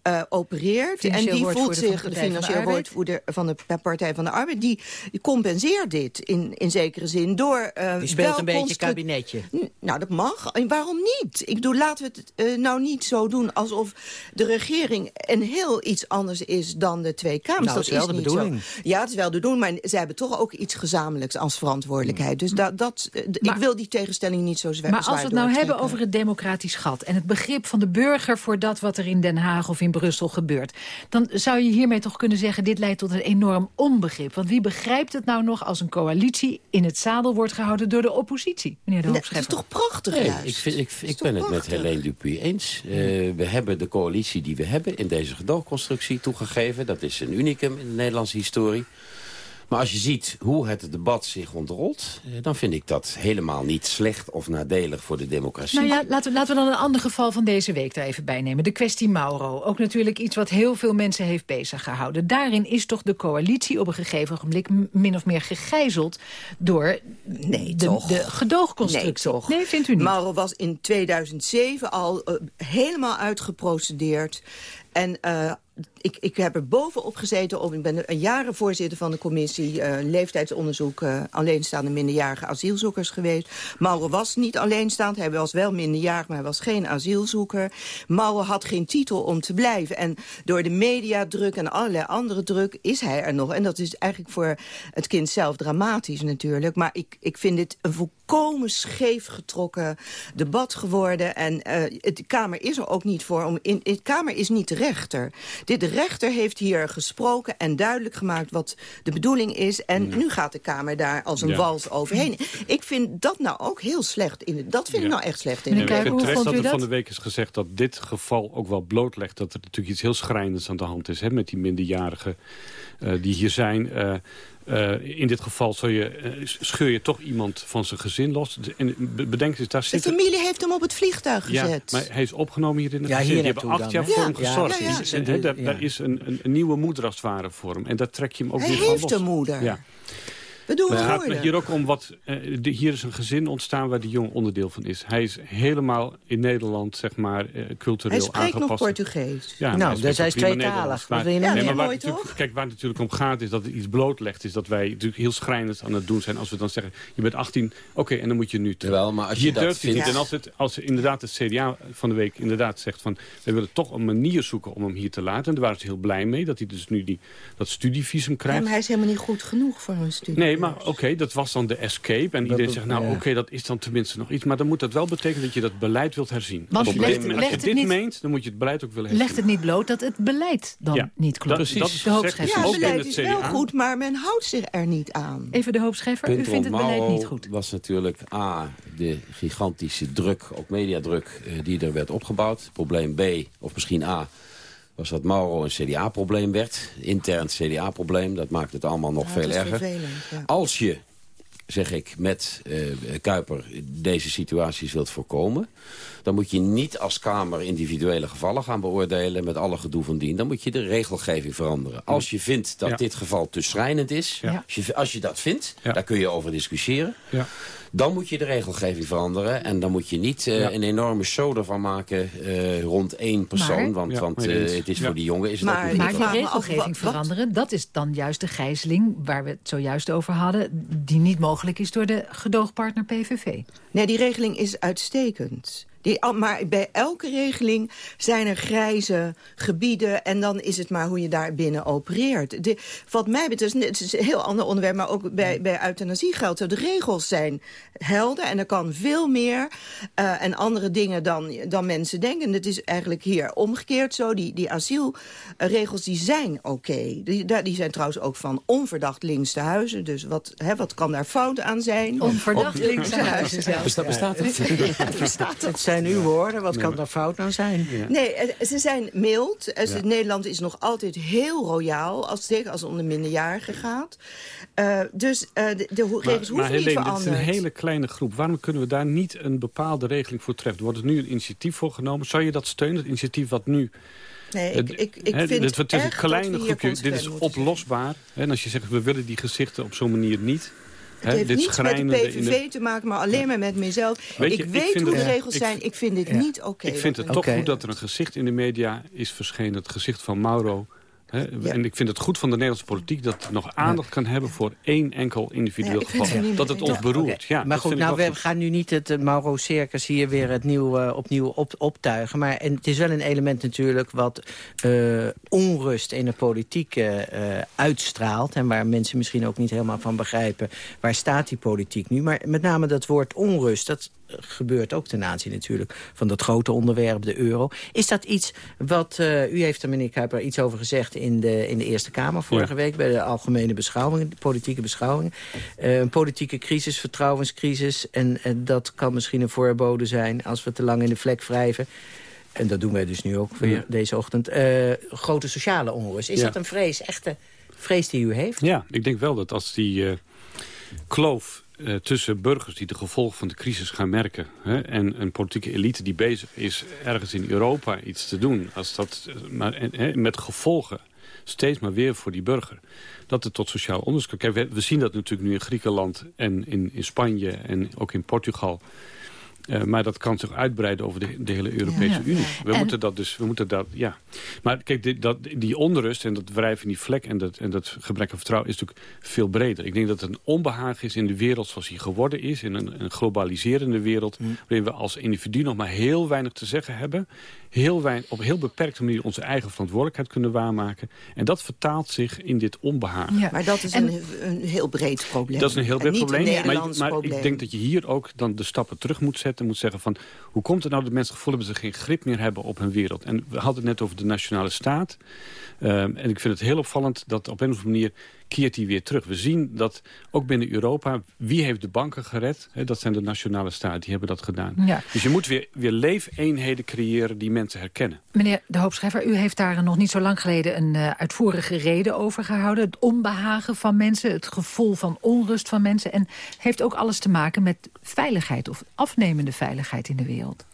uh, opereert. En die voelt zich, de, de financieel woordvoerder van de Partij van de Arbeid... die, die compenseert dit in, in zekere zin door... Uh, die speelt een beetje kabinetje. Nou, dat mag. En waarom niet? Ik bedoel, laten we het uh, nou niet zo doen alsof de regering... een heel iets anders is dan de twee Kamers. Nou, dat is wel de bedoeling. Zo. Ja, het is wel de bedoeling, maar ze hebben toch ook iets gezamenlijks als verantwoordelijkheid. Dus dat, dat, maar, ik wil die tegenstelling niet zo zwaar Maar als we het nou hebben over het democratisch gat... en het begrip van de burger voor dat wat er in Den Haag of in Brussel gebeurt... dan zou je hiermee toch kunnen zeggen... dit leidt tot een enorm onbegrip. Want wie begrijpt het nou nog als een coalitie in het zadel wordt gehouden door de oppositie? Meneer de nee, Dat is toch prachtig nee, Ik, vind, ik, ik ben het met Helene Dupuy eens. Uh, we hebben de coalitie die we hebben in deze gedoogconstructie toegegeven. Dat is een unicum in de Nederlandse historie. Maar als je ziet hoe het debat zich ontrolt... Eh, dan vind ik dat helemaal niet slecht of nadelig voor de democratie. Nou ja, laten we, laten we dan een ander geval van deze week daar even bij nemen. De kwestie Mauro. Ook natuurlijk iets wat heel veel mensen heeft bezig gehouden. Daarin is toch de coalitie op een gegeven ogenblik... min of meer gegijzeld door nee, de, toch. de gedoogconstructie. Nee, toch. nee, vindt u niet? Mauro was in 2007 al uh, helemaal uitgeprocedeerd. En uh, ik, ik heb er bovenop gezeten. Ik ben een jaren voorzitter van de commissie uh, leeftijdsonderzoek uh, alleenstaande minderjarige asielzoekers geweest. Mauro was niet alleenstaand. Hij was wel minderjarig, maar hij was geen asielzoeker. Mauro had geen titel om te blijven. En door de mediadruk en allerlei andere druk is hij er nog. En dat is eigenlijk voor het kind zelf dramatisch natuurlijk. Maar ik, ik vind dit een volkomen scheef getrokken debat geworden. En uh, de Kamer is er ook niet voor. Om in, de Kamer is niet de rechter. Dit, rechter heeft hier gesproken en duidelijk gemaakt wat de bedoeling is. En nu gaat de Kamer daar als een ja. wals overheen. Ik vind dat nou ook heel slecht. In, dat vind ja. ik nou echt slecht. In ik vind terecht dat er van de week is gezegd dat dit geval ook wel blootlegt... dat er natuurlijk iets heel schrijnends aan de hand is hè, met die minderjarigen uh, die hier zijn... Uh, Uh, in dit geval zul je, uh, scheur je toch iemand van zijn gezin los. En bedenk eens, daar zit de familie heeft hem op het vliegtuig gezet. Ja, maar hij is opgenomen hier in het ja, gezin. Die hebben acht jaar voor hem gezorgd. Ja, daar, daar is een, een, een, nieuwe moeder als het ware voor hem. En daar trek je hem ook hij weer van los. Hij heeft een moeder. Ja. We doen het het gaat moeilijk. hier ook om wat... eh, de- hier is een gezin ontstaan waar die jongen onderdeel van is. Hij is helemaal in Nederland, zeg maar, eh, cultureel Hij spreekt aangepast. nog Portugees. Ja, Nou, dus hij is tweetalig. Maar- wil je nog nee, meer? maar waar Mooi, het natuurlijk- Kijk, waar het natuurlijk om gaat is dat er iets blootlegt. Is dat wij natuurlijk heel schrijnend aan het doen zijn. Als we dan zeggen, je bent 18, oké, en dan moet je nu terug. Terwijl, maar als je Hier dat durft hij niet. vindt- En als, het, als inderdaad het CDA van de week inderdaad zegt van... we willen toch een manier zoeken om hem hier te laten. En daar waren ze heel blij mee, dat hij dus nu die, dat studievisum Ja, krijgt. maar hij is helemaal niet goed genoeg voor een studie. Nee, maar oké, dat was dan de escape. En iedereen zegt, nou ja. oké, dat is dan tenminste nog iets. Maar dan moet dat wel betekenen dat je dat beleid wilt herzien. Want legt- dit als je het dit niet- meent, dan moet je het beleid ook willen herzien. Legt het niet bloot dat het beleid dan Ja, niet klopt? dat- dat is de. Ja, ook beleid binnen is het wel goed, maar men houdt zich er niet aan. Even de hoopscheffer, u vindt het beleid Mauro niet goed. was natuurlijk A, de gigantische druk, ook mediadruk, eh, die er werd opgebouwd. Probleem B, of misschien A, was dat Mauro een CDA-probleem werd. Intern CDA-probleem, dat maakt het allemaal nog Ja, veel erger. ja. Als je, zeg ik, met eh, Kuiper deze situaties wilt voorkomen... dan moet je niet als Kamer individuele gevallen gaan beoordelen... met alle gedoe van dien. Dan moet je de regelgeving veranderen. Als je vindt dat Ja. dit geval te schrijnend is... Ja. Als, je, als je dat vindt, Ja. daar kun je over discussiëren... Dan moet je de regelgeving veranderen. En dan moet je niet eh, Ja. een enorme show ervan maken eh, rond één persoon. Maar- want Ja, want eh, het is Ja. voor die jongen is het Maar ook Maar die af, regelgeving veranderen, dat is dan juist de gijzeling... waar we het zojuist over hadden... die niet mogelijk is door de gedoogpartner PVV. Nee, die regeling is uitstekend. Die, maar bij elke regeling zijn er grijze gebieden... en dan is het maar hoe je daar binnen opereert. De, wat mij betreft, het is een heel ander onderwerp... maar ook bij, bij euthanasie geldt zo. De regels zijn helder en er kan veel meer... eh, en andere dingen dan, dan mensen denken. Het is eigenlijk hier omgekeerd zo. Die, die asielregels die zijn oké. Die, daar- die zijn trouwens ook van onverdacht links te huizen. Dus wat, hè, wat kan daar fout aan zijn? Onverdacht links te huizen zelfs. Bestaat, bestaat het? Het bestaat Het zijn uw woorden, wat kan daar fout aan zijn? Nee, eh, ze zijn mild. Eh, ze- Nederland is nog altijd heel royaal, als, zeker als het om de minderjarigen gaat. Eh, dus eh, de, de regels Maar, maar hoeven niet Helene, dit is veranderd. een hele kleine groep. Waarom kunnen we daar niet een bepaalde regeling voor treffen? Er wordt er nu een initiatief voor genomen. Zou je dat steunen, het initiatief wat nu... Nee, ik, Het- ik, ik hè, vind dit- het is een kleine groepje. Dit is oplosbaar. Hè, En als je zegt, we willen die gezichten op zo'n manier niet... Het heeft dit niets met de PVV te maken, maar alleen maar met mezelf. Weet je, ik weet hoe het- de regels ik- zijn. Ik vind dit Ja. niet oké. Ik vind het toch goed dat er een gezicht in de media is verschenen. Het gezicht van Mauro. Hè? Ja. En ik vind het goed van de Nederlandse politiek... dat het nog aandacht kan hebben voor één enkel individueel Ja, geval. het Dat het ons beroert. Ja, maar goed, nou, we gaan nu niet het Mauro Circus hier weer het nieuw, eh, opnieuw op, optuigen. Maar en het is wel een element natuurlijk wat eh, onrust in de politiek eh, eh, uitstraalt. En waar mensen misschien ook niet helemaal van begrijpen... waar staat die politiek nu? Maar met name dat woord onrust, dat gebeurt ook ten aanzien natuurlijk... van dat grote onderwerp, de euro. Is dat iets wat... eh, u heeft er, meneer Kuiper, iets over gezegd in de, in de Eerste Kamer vorige Ja. week... bij de algemene beschouwingen, de politieke beschouwingen. Eh, een politieke crisis, vertrouwenscrisis. En eh, dat kan misschien een voorbode zijn als we te lang in de vlek wrijven. En dat doen wij dus nu ook weer Ja. deze ochtend. Eh, grote sociale onrust. Is Ja. dat een vrees, echte vrees die u heeft? Ja, ik denk wel dat als die kloof eh, tussen burgers die de gevolgen van de crisis gaan merken... Hè, en een politieke elite die bezig is ergens in Europa iets te doen... Als dat, eh, maar, hè, met gevolgen steeds maar weer voor die burger... dat het tot sociaal onderzoek we, we zien dat natuurlijk nu in Griekenland en in, in Spanje en ook in Portugal... Eh, maar dat kan zich uitbreiden over de, de hele Europese Ja. Unie. We En- moeten dat dus, we moeten dat, ja. Maar kijk, die, dat, die onrust en dat wrijven in die vlek en dat, en dat gebrek aan vertrouwen is natuurlijk veel breder. Ik denk dat het een onbehagen is in de wereld zoals die geworden is, in een, een globaliserende wereld, Mm. waarin we als individu nog maar heel weinig te zeggen hebben, heel weinig, op heel beperkte manier onze eigen verantwoordelijkheid kunnen waarmaken. En dat vertaalt zich in dit onbehagen. Ja. Maar dat is En- een, een heel breed probleem. Dat is een heel breed niet een probleem. Maar probleem. ik denk dat je hier ook dan de stappen terug moet zetten. Moet zeggen van, hoe komt het nou dat mensen het gevoel hebben... dat ze geen grip meer hebben op hun wereld? En we hadden het net over de nationale staat. Ehm, en ik vind het heel opvallend dat op een of andere manier keert die weer terug. We zien dat ook binnen Europa, wie heeft de banken gered? Hè, dat zijn de nationale staten, die hebben dat gedaan. Ja. Dus je moet weer, weer leefeenheden creëren die mensen herkennen. Meneer de Hoopschrijver, u heeft daar nog niet zo lang geleden... een eh, uitvoerige reden over gehouden. Het onbehagen van mensen, het gevoel van onrust van mensen... en heeft ook alles te maken met veiligheid of afnemende veiligheid in de wereld.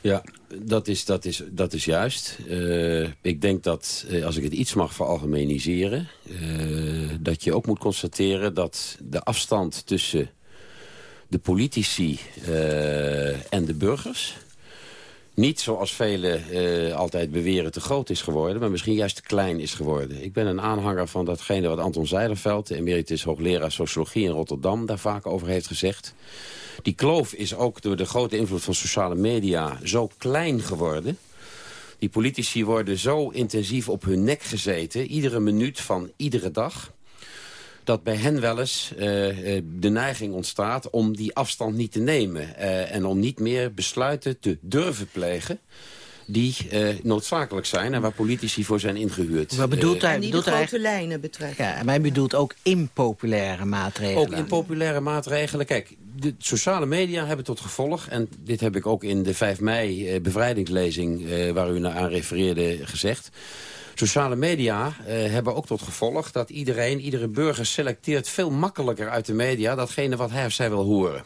Ja, dat is, dat is, dat is juist. Uh, ik denk dat, uh, als ik het iets mag veralgemeniseren... Uh, dat je ook moet constateren dat de afstand tussen de politici en de burgers niet zoals velen altijd beweren te groot is geworden... maar misschien juist te klein is geworden. Ik ben een aanhanger van datgene wat Anton Zijderveld... de emeritus hoogleraar sociologie in Rotterdam... daar vaak over heeft gezegd. Die kloof is ook door de grote invloed van sociale media zo klein geworden... Die politici worden zo intensief op hun nek gezeten... iedere minuut van iedere dag dat bij hen wel eens uh, de neiging ontstaat om die afstand niet te nemen. Uh, en om niet meer besluiten te durven plegen die uh, noodzakelijk zijn en waar politici voor zijn ingehuurd. Wat bedoelt hij? En die bedoelt de grote hij... lijnen betreffen. Ja, maar hij bedoelt ook impopulaire maatregelen. Ook impopulaire maatregelen. Kijk, de sociale media hebben tot gevolg... en dit heb ik ook in de 5 mei uh, bevrijdingslezing... Uh, waar u naar aan refereerde gezegd... Sociale media uh, hebben ook tot gevolg dat iedereen, iedere burger selecteert veel makkelijker uit de media datgene wat hij of zij wil horen.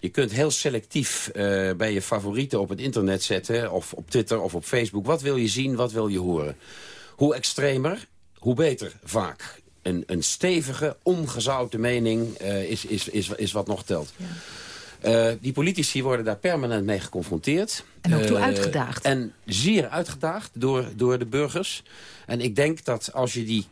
Je kunt heel selectief bij je favorieten op het internet zetten... of op Twitter of op Facebook. Wat wil je zien, wat wil je horen? Hoe extremer, hoe beter vaak. Een, een stevige, ongezouten mening uh, is, is, is, is wat nog telt. Ja. Uh, die politici worden daar permanent mee geconfronteerd. En ook toe uitgedaagd. En zeer uitgedaagd door, door de burgers. En ik denk dat als je die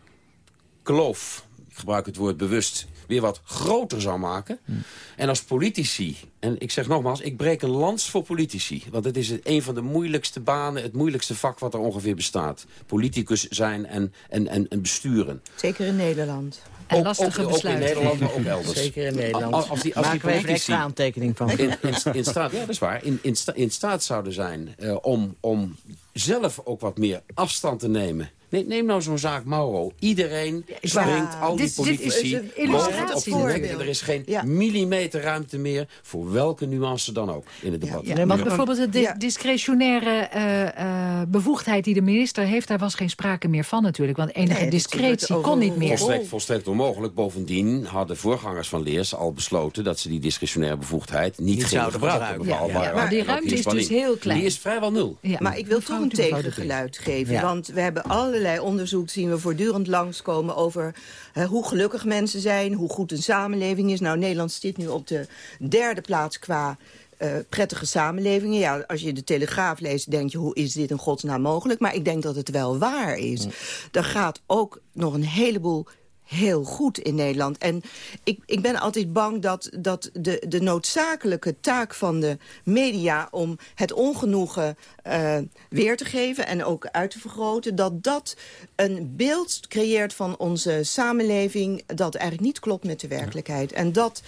kloof, ik gebruik het woord bewust weer wat groter zou maken. Hmm. En als politici, en ik zeg nogmaals, ik breek een lans voor politici. Want het is een van de moeilijkste banen, het moeilijkste vak wat er ongeveer bestaat. Politicus zijn en, en, en, en besturen. Zeker in Nederland. En ook, lastige ook, besluiten. Ook in Nederland, maar ook elders. Zeker in Nederland. Als, als die, als die Maken politici aantekening van. in, in, in, staat, ja, dat is waar. In, in, sta, in staat zouden zijn uh, om, om zelf ook wat meer afstand te nemen Nee, neem nou zo'n zaak Mauro. Iedereen springt al die dit, politici dit is op nek. Er is geen ja. millimeter ruimte meer voor welke nuance dan ook in het debat. Ja, bijvoorbeeld de ja. discretionaire uh, uh, bevoegdheid die de minister heeft... daar was geen sprake meer van natuurlijk. Want enige nee, discretie kon niet meer. Volstrekt, volstrekt onmogelijk. Bovendien hadden voorgangers van Leers al besloten... dat ze die discretionaire bevoegdheid niet, niet zouden gebruiken. Ja, ja, maar die ruimte is dus heel klein. Die is vrijwel nul. Maar ik wil toch een tegengeluid geven. Want we hebben allerlei onderzoek zien we voortdurend langskomen over hoe gelukkig mensen zijn, hoe goed een samenleving is. Nou, Nederland zit nu op de derde plaats qua uh, prettige samenlevingen. Ja, als je de Telegraaf leest, denk je, hoe is dit in godsnaam mogelijk? Maar ik denk dat het wel waar is. Mm. Er gaat ook nog een heleboel heel goed in Nederland. En ik, ik ben altijd bang dat, dat de, de noodzakelijke taak van de media... om het ongenoegen uh, weer te geven en ook uit te vergroten... dat dat een beeld creëert van onze samenleving... dat eigenlijk niet klopt met de werkelijkheid. En dat...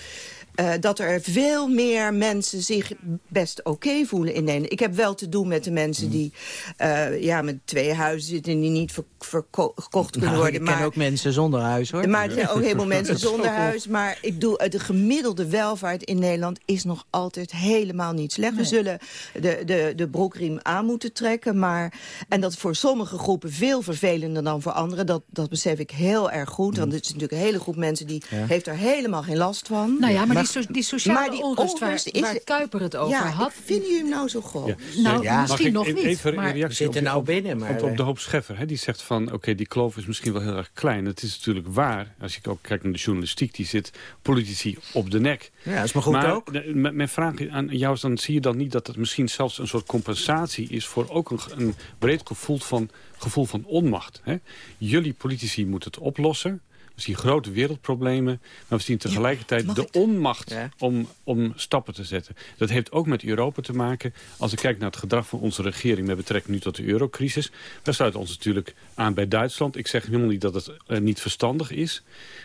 Uh, dat er veel meer mensen zich best oké okay voelen in Nederland. Ik heb wel te doen met de mensen die uh, ja, met twee huizen zitten... en die niet ver, verkocht kunnen nou, worden. Ik ken ook mensen zonder huis, hoor. Maar er zijn ook helemaal mensen zonder huis. Maar ik doe, de gemiddelde welvaart in Nederland is nog altijd helemaal niet slecht. Nee. We zullen de, de, de broekriem aan moeten trekken. Maar, en dat voor sommige groepen veel vervelender dan voor anderen. Dat, dat besef ik heel erg goed. Want het is natuurlijk een hele groep mensen die ja. heeft er helemaal geen last van. Nou ja, maar die, so die sociale maar die onrust, onrust waar, waar Kuiper het over ja, had... Vinden jullie hem nou zo? Ja. Nou, ja. misschien nog niet. Even maar... reactie zit er nou op, binnen. Maar... Op, op de hoop Scheffer, hè, die zegt van... oké, die kloof is misschien wel heel erg klein. Het is natuurlijk waar. Als ik ook kijk naar de journalistiek... die zit politici op de nek. Ja, dat is maar goed maar, ook. Mijn vraag aan jou is dan... zie je dan niet dat het misschien zelfs een soort compensatie is... voor ook een, een breed gevoel van, gevoel van onmacht. Hè? Jullie politici moeten het oplossen... We zien grote wereldproblemen, maar we zien tegelijkertijd ja, de onmacht ja. om, om stappen te zetten. Dat heeft ook met Europa te maken. Als ik kijk naar het gedrag van onze regering met betrekking nu tot de eurocrisis. We sluiten ons natuurlijk aan bij Duitsland. Ik zeg helemaal niet dat het uh, niet verstandig is.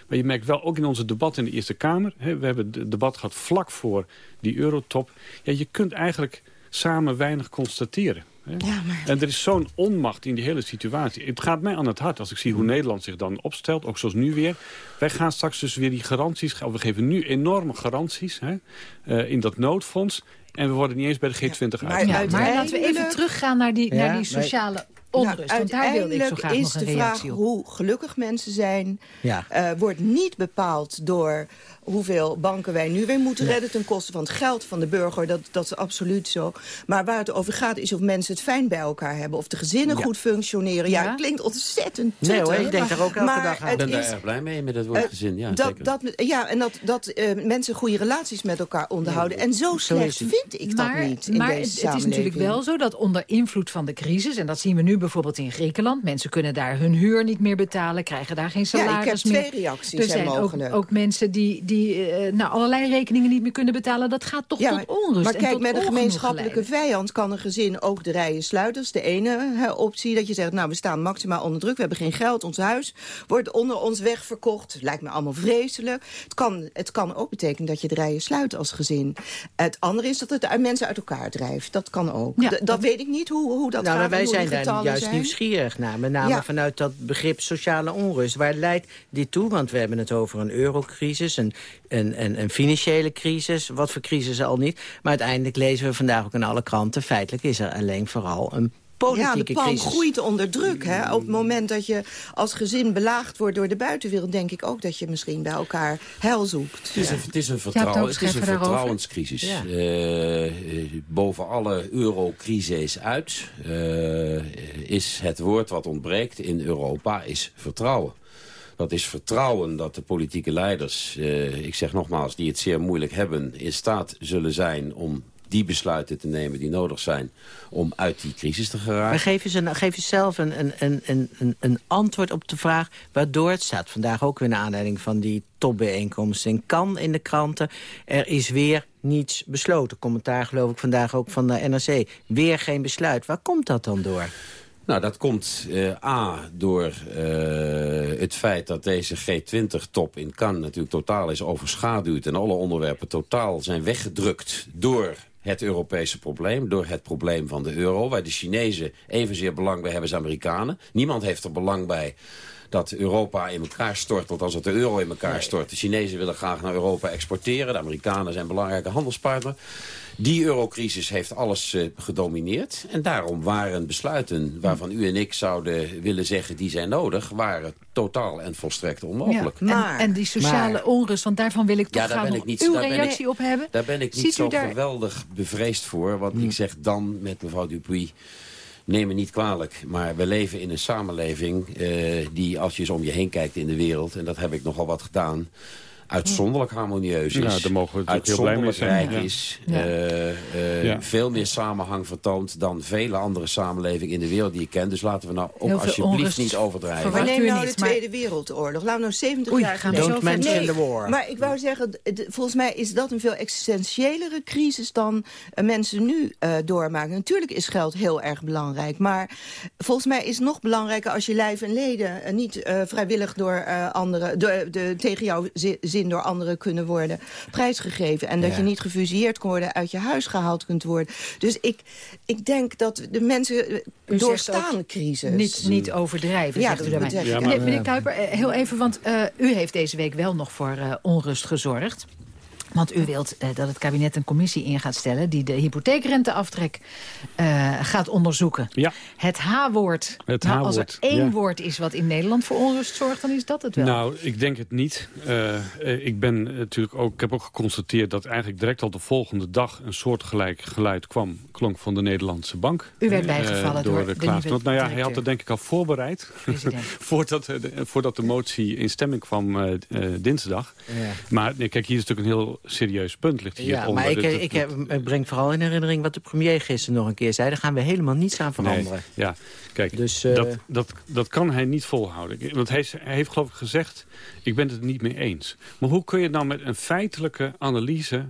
Maar je merkt wel ook in onze debat in de Eerste Kamer. Hè, we hebben het debat gehad vlak voor die eurotop. Ja, je kunt eigenlijk samen weinig constateren. Ja, maar... En er is zo'n onmacht in die hele situatie. Het gaat mij aan het hart als ik zie hoe Nederland zich dan opstelt. Ook zoals nu weer. Wij gaan straks dus weer die garanties... we geven nu enorme garanties hè, uh, in dat noodfonds. En we worden niet eens bij de G20 ja, maar, ja, maar laten we even teruggaan naar die, ja, naar die sociale onrust? Nou, want daar wilde ik zo graag is nog een de vraag hoe gelukkig mensen zijn... Ja. Uh, wordt niet bepaald door hoeveel banken wij nu weer moeten redden... ten koste van het geld van de burger, dat, dat is absoluut zo. Maar waar het over gaat is of mensen het fijn bij elkaar hebben... of de gezinnen goed functioneren. Ja, het klinkt ontzettend tuttig, Nee hoor, ik denk daar ook elke dag aan. Ik ben daar erg blij mee met het woord gezin, ja, dat, dat, ja, en dat, dat uh, mensen goede relaties met elkaar onderhouden. en zo slecht vind ik dat niet in maar deze het is natuurlijk wel zo dat onder invloed van de crisis... en dat zien we nu bijvoorbeeld in Griekenland... mensen kunnen daar hun huur niet meer betalen, krijgen daar geen salaris meer. Ja, ik heb twee reacties, Er zijn ook, ook, mensen die, die uh, nou, allerlei rekeningen niet meer kunnen betalen. Dat gaat toch tot onrust Maar kijk, met een gemeenschappelijke vijand kan een gezin ook de rijen sluiten. Dat is de ene optie, dat je zegt, nou, we staan maximaal onder druk. We hebben geen geld, ons huis wordt onder ons wegverkocht. Lijkt me allemaal vreselijk. Het kan, het kan ook betekenen dat je de rijen sluit als gezin. Het andere is dat het mensen uit elkaar drijft. Dat kan ook. Ja, dat, weet ik niet, hoe, hoe dat nou, gaat. Wij zijn daar juist nieuwsgierig naar. Met name vanuit dat begrip sociale onrust. Waar leidt dit toe? Want we hebben het over een eurocrisis, een, een, een, een financiële crisis. Wat voor crisis al niet. Maar uiteindelijk lezen we vandaag ook in alle kranten... feitelijk is er alleen vooral een ja, de pan groeit onder druk. Hè? Op het moment dat je als gezin belaagd wordt door de buitenwereld... denk ik ook dat je misschien bij elkaar heil zoekt. Het is een, het is een, vertrouw, het is een vertrouwenscrisis. Ja. Uh, boven alle eurocrisis uit uh, is het woord wat ontbreekt in Europa is vertrouwen. Dat is vertrouwen dat de politieke leiders, uh, ik zeg nogmaals, die het zeer moeilijk hebben... in staat zullen zijn om die besluiten te nemen die nodig zijn om uit die crisis te geraken. Maar geef eens, geef eens zelf een, een, een, een, een antwoord op de vraag waardoor het staat. Vandaag ook weer naar aanleiding van die topbijeenkomst in Cannes in de kranten. Er is weer niets besloten. Commentaar geloof ik vandaag ook van de NRC. Weer geen besluit. Waar komt dat dan door? Nou, dat komt uh, A door uh, het feit dat deze G20-top in Cannes natuurlijk totaal is overschaduwd... en alle onderwerpen totaal zijn weggedrukt door het Europese probleem, door het probleem van de euro... waar de Chinezen evenzeer belang bij hebben als Amerikanen. Niemand heeft er belang bij dat Europa in elkaar stort, als het de euro in elkaar stort. De Chinezen willen graag naar Europa exporteren. De Amerikanen zijn belangrijke handelspartner. Die eurocrisis heeft alles uh, gedomineerd. En daarom waren besluiten waarvan u en ik zouden willen zeggen... die zijn nodig, waren totaal en volstrekt onmogelijk. Ja, maar, en, die sociale onrust, want daarvan wil ik toch ja, graag nog niet, uw reactie ik, op hebben. Daar ben ik niet zo geweldig bevreesd voor. Want ik hmm. zeg dan met mevrouw Dupuy... Neem me niet kwalijk, maar we leven in een samenleving... Uh, die als je eens om je heen kijkt in de wereld... en dat heb ik nogal wat gedaan uitzonderlijk harmonieus is. Ja, daar mogen we heel blij mee zijn. rijk is. Uh, uh, veel meer samenhang vertoont dan vele andere samenlevingen in de wereld die je kent. Dus laten we nou ook alsjeblieft niet overdrijven. Maar neem nou de Tweede Wereldoorlog. Laten we nou 70 Oei, jaar geleden... Don't mention the war. Maar ik wou zeggen, volgens mij is dat een veel existentiëlere crisis... dan uh, mensen nu doormaken. Natuurlijk is geld heel erg belangrijk. Maar volgens mij is het nog belangrijker als je lijf en leden... niet vrijwillig door anderen door, de, tegen jou door anderen kunnen worden prijsgegeven. En dat je niet gefusilleerd kan worden, uit je huis gehaald kunt worden. Dus ik, ik denk dat de mensen u doorstaan crisis. Niet, niet overdrijven, ja, zegt u daarmee. Ja, maar, meneer Kuiper, eh, heel even, want uh, u heeft deze week wel nog voor uh, onrust gezorgd. Want u wilt uh, dat het kabinet een commissie in gaat stellen... die de hypotheekrenteaftrek uh, gaat onderzoeken. Ja. Het H-woord. Nou, als er één woord is wat in Nederland voor onrust zorgt... dan is dat het wel. Nou, ik denk het niet. Uh, ik, ben natuurlijk ook, ik heb ook geconstateerd dat eigenlijk direct al de volgende dag... een soortgelijk geluid kwam, klonk van de Nederlandse bank. U werd bijgevallen door, door de, Klaas. Want nou ja, hij had het denk ik al voorbereid. voordat, de, voordat de motie in stemming kwam dinsdag. Ja. Maar nee, kijk, hier is natuurlijk een heel serieus punt ligt hier ja, onder. Maar ik, ik, ik, breng vooral in herinnering wat de premier gisteren nog een keer zei. Daar gaan we helemaal niets aan veranderen. Nee, ja, kijk, dus, uh... dat, dat, dat kan hij niet volhouden. Want hij, hij heeft geloof ik gezegd, ik ben het niet mee eens. Maar hoe kun je nou met een feitelijke analyse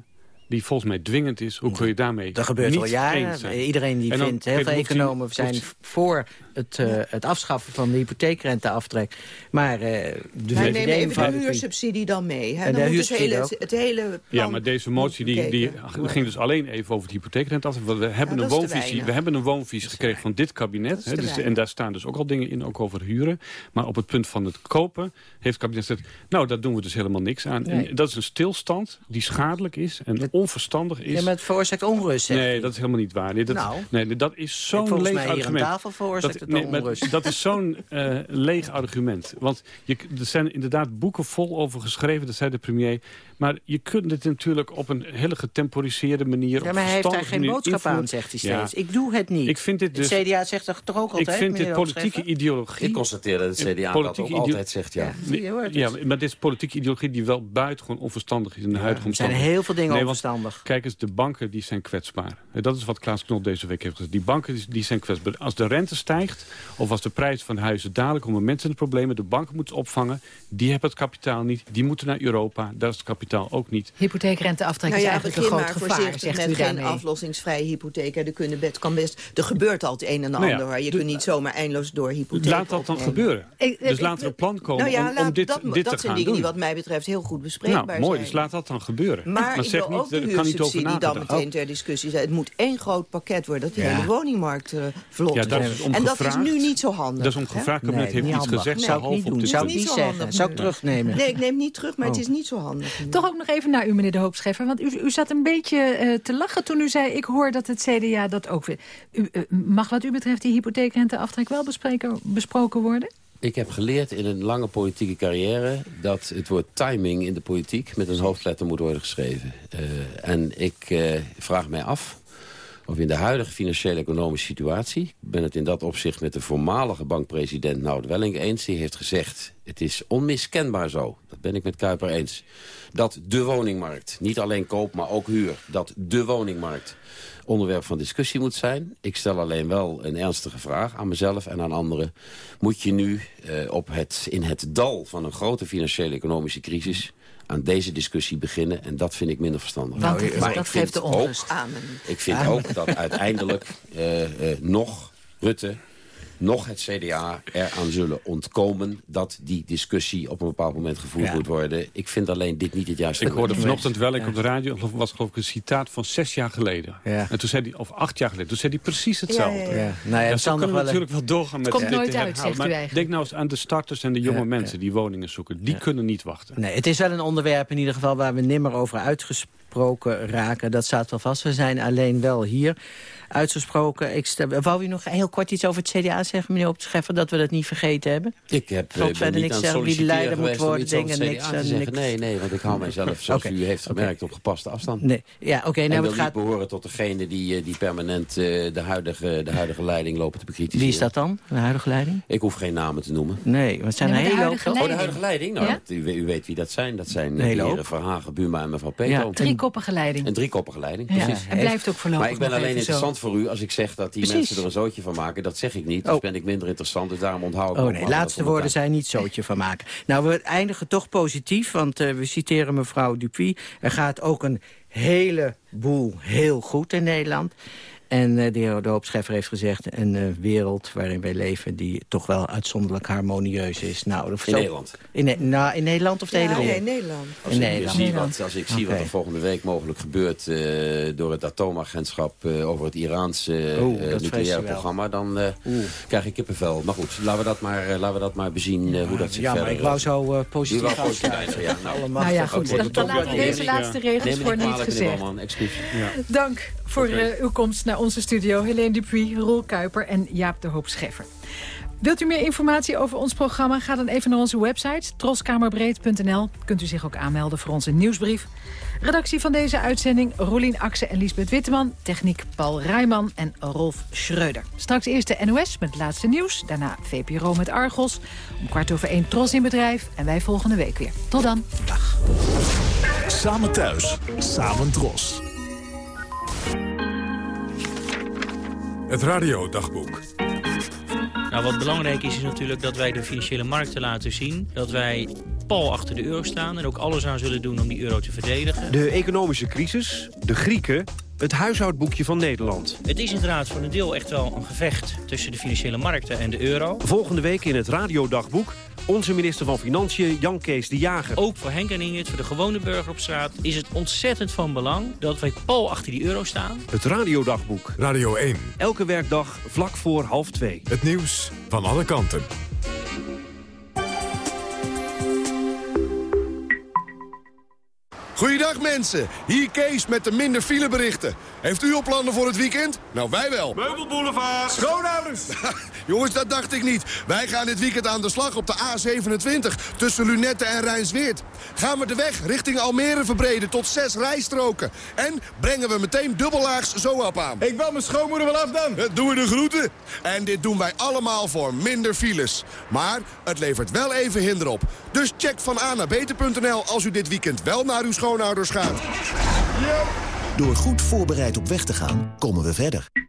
die volgens mij dwingend is. Hoe kun je daarmee Dat gebeurt al jaren. Iedereen die vindt, heel veel economen zijn voor het, uh, het afschaffen van de hypotheekrenteaftrek. Maar uh, de Wij nemen even de huursubsidie dan mee. Hè? En dan de moet het hele, het hele plan Ja, maar deze motie die, die ging dus alleen even over de hypotheekrenteaftrek. We hebben, een woonvisie, we hebben een woonvisie gekregen van dit kabinet. Hè, dus, en daar staan dus ook al dingen in, ook over huren. Maar op het punt van het kopen heeft het kabinet gezegd... nou, daar doen we dus helemaal niks aan. En dat is een stilstand die schadelijk is en onverstandig is... Ja, maar het veroorzaakt onrust, Nee, dat is helemaal niet waar. Nee, dat, nou, nee, dat is zo'n leeg argument. Volgens tafel veroorzaakt dat, het onrust. dat is zo'n uh, leeg argument. Want je, er zijn inderdaad boeken vol over geschreven, dat zei de premier... Maar je kunt het natuurlijk op een hele getemporiseerde manier... Ja, maar hij heeft daar geen boodschap aan, zegt hij steeds. Ik doe het niet. Ik vind dit dus, het CDA zegt toch ook altijd, Ik vind dit politieke ideologie... Ik constateer dat het CDA dat ook altijd zegt, ja. Ja, ja, maar dit is politieke ideologie die wel buitengewoon onverstandig is in de huidige omstandigheden. Er zijn heel veel dingen nee, onverstandig. Kijk eens, de banken die zijn kwetsbaar. Dat is wat Klaas Knot deze week heeft gezegd. Die banken die zijn kwetsbaar. Als de rente stijgt of als de prijs van huizen dadelijk... komen mensen in de problemen, de banken moeten opvangen. Die hebben het kapitaal niet. Die moeten naar Europa. Daar is het kapitaal ook niet hypotheekrenteaftrek nou ja, is eigenlijk een groot gevaar, zegt u geen aflossingsvrije hypotheek. Er, kunnen best, kan best, er gebeurt altijd een en nou ander. Je kunt niet zomaar eindeloos door hypotheek Laat dat dan gebeuren. dus laat er een plan komen nou ja, om, om, dit, dat, dit dat te zijn dingen die wat mij betreft heel goed bespreekbaar nou, mooi, dus laat dat dan gebeuren. Maar, maar zeg niet, er kan niet over nadenken. dan meteen ter discussie zijn. Het moet één groot pakket worden, dat de hele woningmarkt uh, vlot En dat is nu niet zo handig. Dat is om gevraagd. Het heeft iets gezegd. Zou ik niet doen. Zou ik niet zeggen. Zou ik terugnemen. Nee, ik neem niet terug, maar het is niet zo handig. Toch ook nog even naar u, meneer De Hoopscheffer. Want u, u zat een beetje uh, te lachen toen u zei... ik hoor dat het CDA dat ook wil. U, uh, mag wat u betreft die hypotheekrenteaftrek wel besproken worden? Ik heb geleerd in een lange politieke carrière... dat het woord timing in de politiek met een hoofdletter moet worden geschreven. Uh, en ik vraag mij af of in de huidige financiële economische situatie... ik ben het in dat opzicht met de voormalige bankpresident Nout Welling eens... die heeft gezegd, het is onmiskenbaar zo, dat ben ik met Kuiper eens... dat de woningmarkt, niet alleen koop, maar ook huur... dat de woningmarkt onderwerp van discussie moet zijn. Ik stel alleen wel een ernstige vraag aan mezelf en aan anderen. Moet je nu uh, op het, in het dal van een grote financiële economische crisis aan deze discussie beginnen. En dat vind ik minder verstandig. Want maar dat geeft de onrust aan. Ik vind ook dat uiteindelijk uh, uh, nog Rutte nog het CDA eraan zullen ontkomen... dat die discussie op een bepaald moment gevoerd moet worden. Ik vind alleen dit niet het juiste Ik hoorde vanochtend wel, ik op de radio... was geloof ik een citaat van zes jaar geleden. Ja. En toen zei hij, of acht jaar geleden, toen zei hij precies hetzelfde. Ja, ja, Nou ja, zo kunnen we natuurlijk wel doorgaan met komt nooit uit, zegt maar Denk nou eens aan de starters en de jonge mensen die woningen zoeken. Die kunnen niet wachten. Nee, het is wel een onderwerp in ieder geval waar we nimmer over uitgesproken raken. Dat staat wel vast. We zijn alleen wel hier uitgesproken. Ik stel, wou u nog heel kort iets over het CDA zeggen, meneer Opscheffer, dat we dat niet vergeten hebben? Ik heb Valt verder niks zeggen wie de leider moet worden, dingen, niks, niks. Nee, nee, want ik hou mijzelf, zoals u heeft gemerkt, op gepaste afstand. Nee. Ja, oké. Okay, nou, en wil gaat... niet behoren tot degene die, eh, die permanent uh, de, huidige, de huidige leiding lopen te bekritiseren. Wie is dat dan, de huidige leiding? Ik hoef geen namen te noemen. Nee, wat zijn nee, er hele Oh, de huidige leiding? Nou, ja? u, u, weet wie dat zijn. Dat zijn de heren Verhagen, Buma en mevrouw Peter. Ja, driekoppige leiding. Een driekoppige leiding, precies. En blijft ook voorlopig Maar ik ben alleen interessant voor u als ik zeg dat die mensen er een zootje van maken. Dat zeg ik niet, dus oh. ben ik minder interessant. Dus daarom onthoud ik Oh nee, laatste woorden zijn niet zootje van maken. Nou, we eindigen toch positief, want uh, we citeren mevrouw Dupuy. Er gaat ook een heleboel heel goed in Nederland. En uh, de heer De heeft gezegd... een uh, wereld waarin wij leven die toch wel uitzonderlijk harmonieus is. Nou, in Nederland? In, nou, in Nederland of de hele wereld? in Nederland. Als in ik Nederland. Zie wat, als ik zie okay. wat er volgende week mogelijk gebeurt... Uh, door het atoomagentschap over het Iraanse nucleaire programma... dan krijg ik kippenvel. Maar goed, laten we dat maar, laten we dat maar bezien hoe dat zich ja, verder... Ja, maar ik wou zo positief gaan positief ja, nou. nou ja, goed. Dan, dan laten we deze laatste regels voor niet gezegd. Dank voor uw komst naar onze studio. Helene Dupuy, Roel Kuiper en Jaap de Hoop Scheffer. Wilt u meer informatie over ons programma? Ga dan even naar onze website troskamerbreed.nl. Kunt u zich ook aanmelden voor onze nieuwsbrief. Redactie van deze uitzending Rolien Akse en Lisbeth Witteman. Techniek Paul Rijman en Rolf Schreuder. Straks eerst de NOS met het laatste nieuws. Daarna VPRO met Argos. Om kwart over één Tros in bedrijf. En wij volgende week weer. Tot dan. Dag. Samen thuis. Samen Tros. Het radiodagboek. Nou, wat belangrijk is, is natuurlijk dat wij de financiële markten laten zien... dat wij pal achter de euro staan en ook alles aan zullen doen om die euro te verdedigen. De economische crisis, de Grieken, het huishoudboekje van Nederland. Het is inderdaad voor een deel echt wel een gevecht tussen de financiële markten en de euro. Volgende week in het radiodagboek onze minister van Financiën, Jan Kees de Jager. Ook voor Henk en Ingrid, voor de gewone burger op straat... is het ontzettend van belang dat wij pal achter die euro staan. Het radiodagboek. Radio 1. Elke werkdag vlak voor half twee. Het nieuws van alle kanten. Goeiedag mensen, hier Kees met de minder fileberichten. Heeft u al plannen voor het weekend? Nou, wij wel. Meubelboulevard. Schoonouders. Jongens, dat dacht ik niet. Wij gaan dit weekend aan de slag op de A27 tussen Lunette en Rijnsweert. Gaan we de weg richting Almere verbreden tot zes rijstroken. En brengen we meteen dubbellaags zoap aan. Ik bel mijn schoonmoeder wel af dan. Doen we de groeten. En dit doen wij allemaal voor minder files. Maar het levert wel even hinder op. Dus check van A naar beter.nl als u dit weekend wel naar uw schoonouders gaat. Door goed voorbereid op weg te gaan, komen we verder.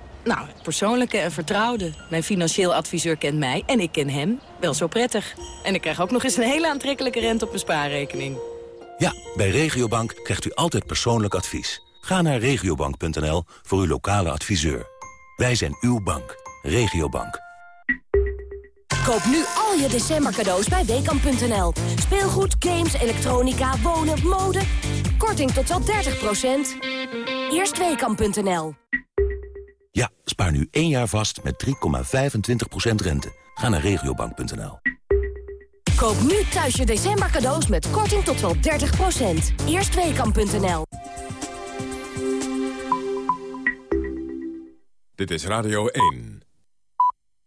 Nou, het persoonlijke en vertrouwde. Mijn financieel adviseur kent mij en ik ken hem wel zo prettig. En ik krijg ook nog eens een hele aantrekkelijke rente op mijn spaarrekening. Ja, bij Regiobank krijgt u altijd persoonlijk advies. Ga naar regiobank.nl voor uw lokale adviseur. Wij zijn uw bank. Regiobank. Koop nu al je december cadeaus bij Weekamp.nl. Speelgoed, games, elektronica, wonen, mode. Korting tot wel 30%. Eerst Weekamp.nl. Ja, spaar nu één jaar vast met 3,25% rente. Ga naar regiobank.nl. Koop nu thuis je december cadeaus met korting tot wel 30%. Eerst Weekamp.nl. Dit is Radio 1.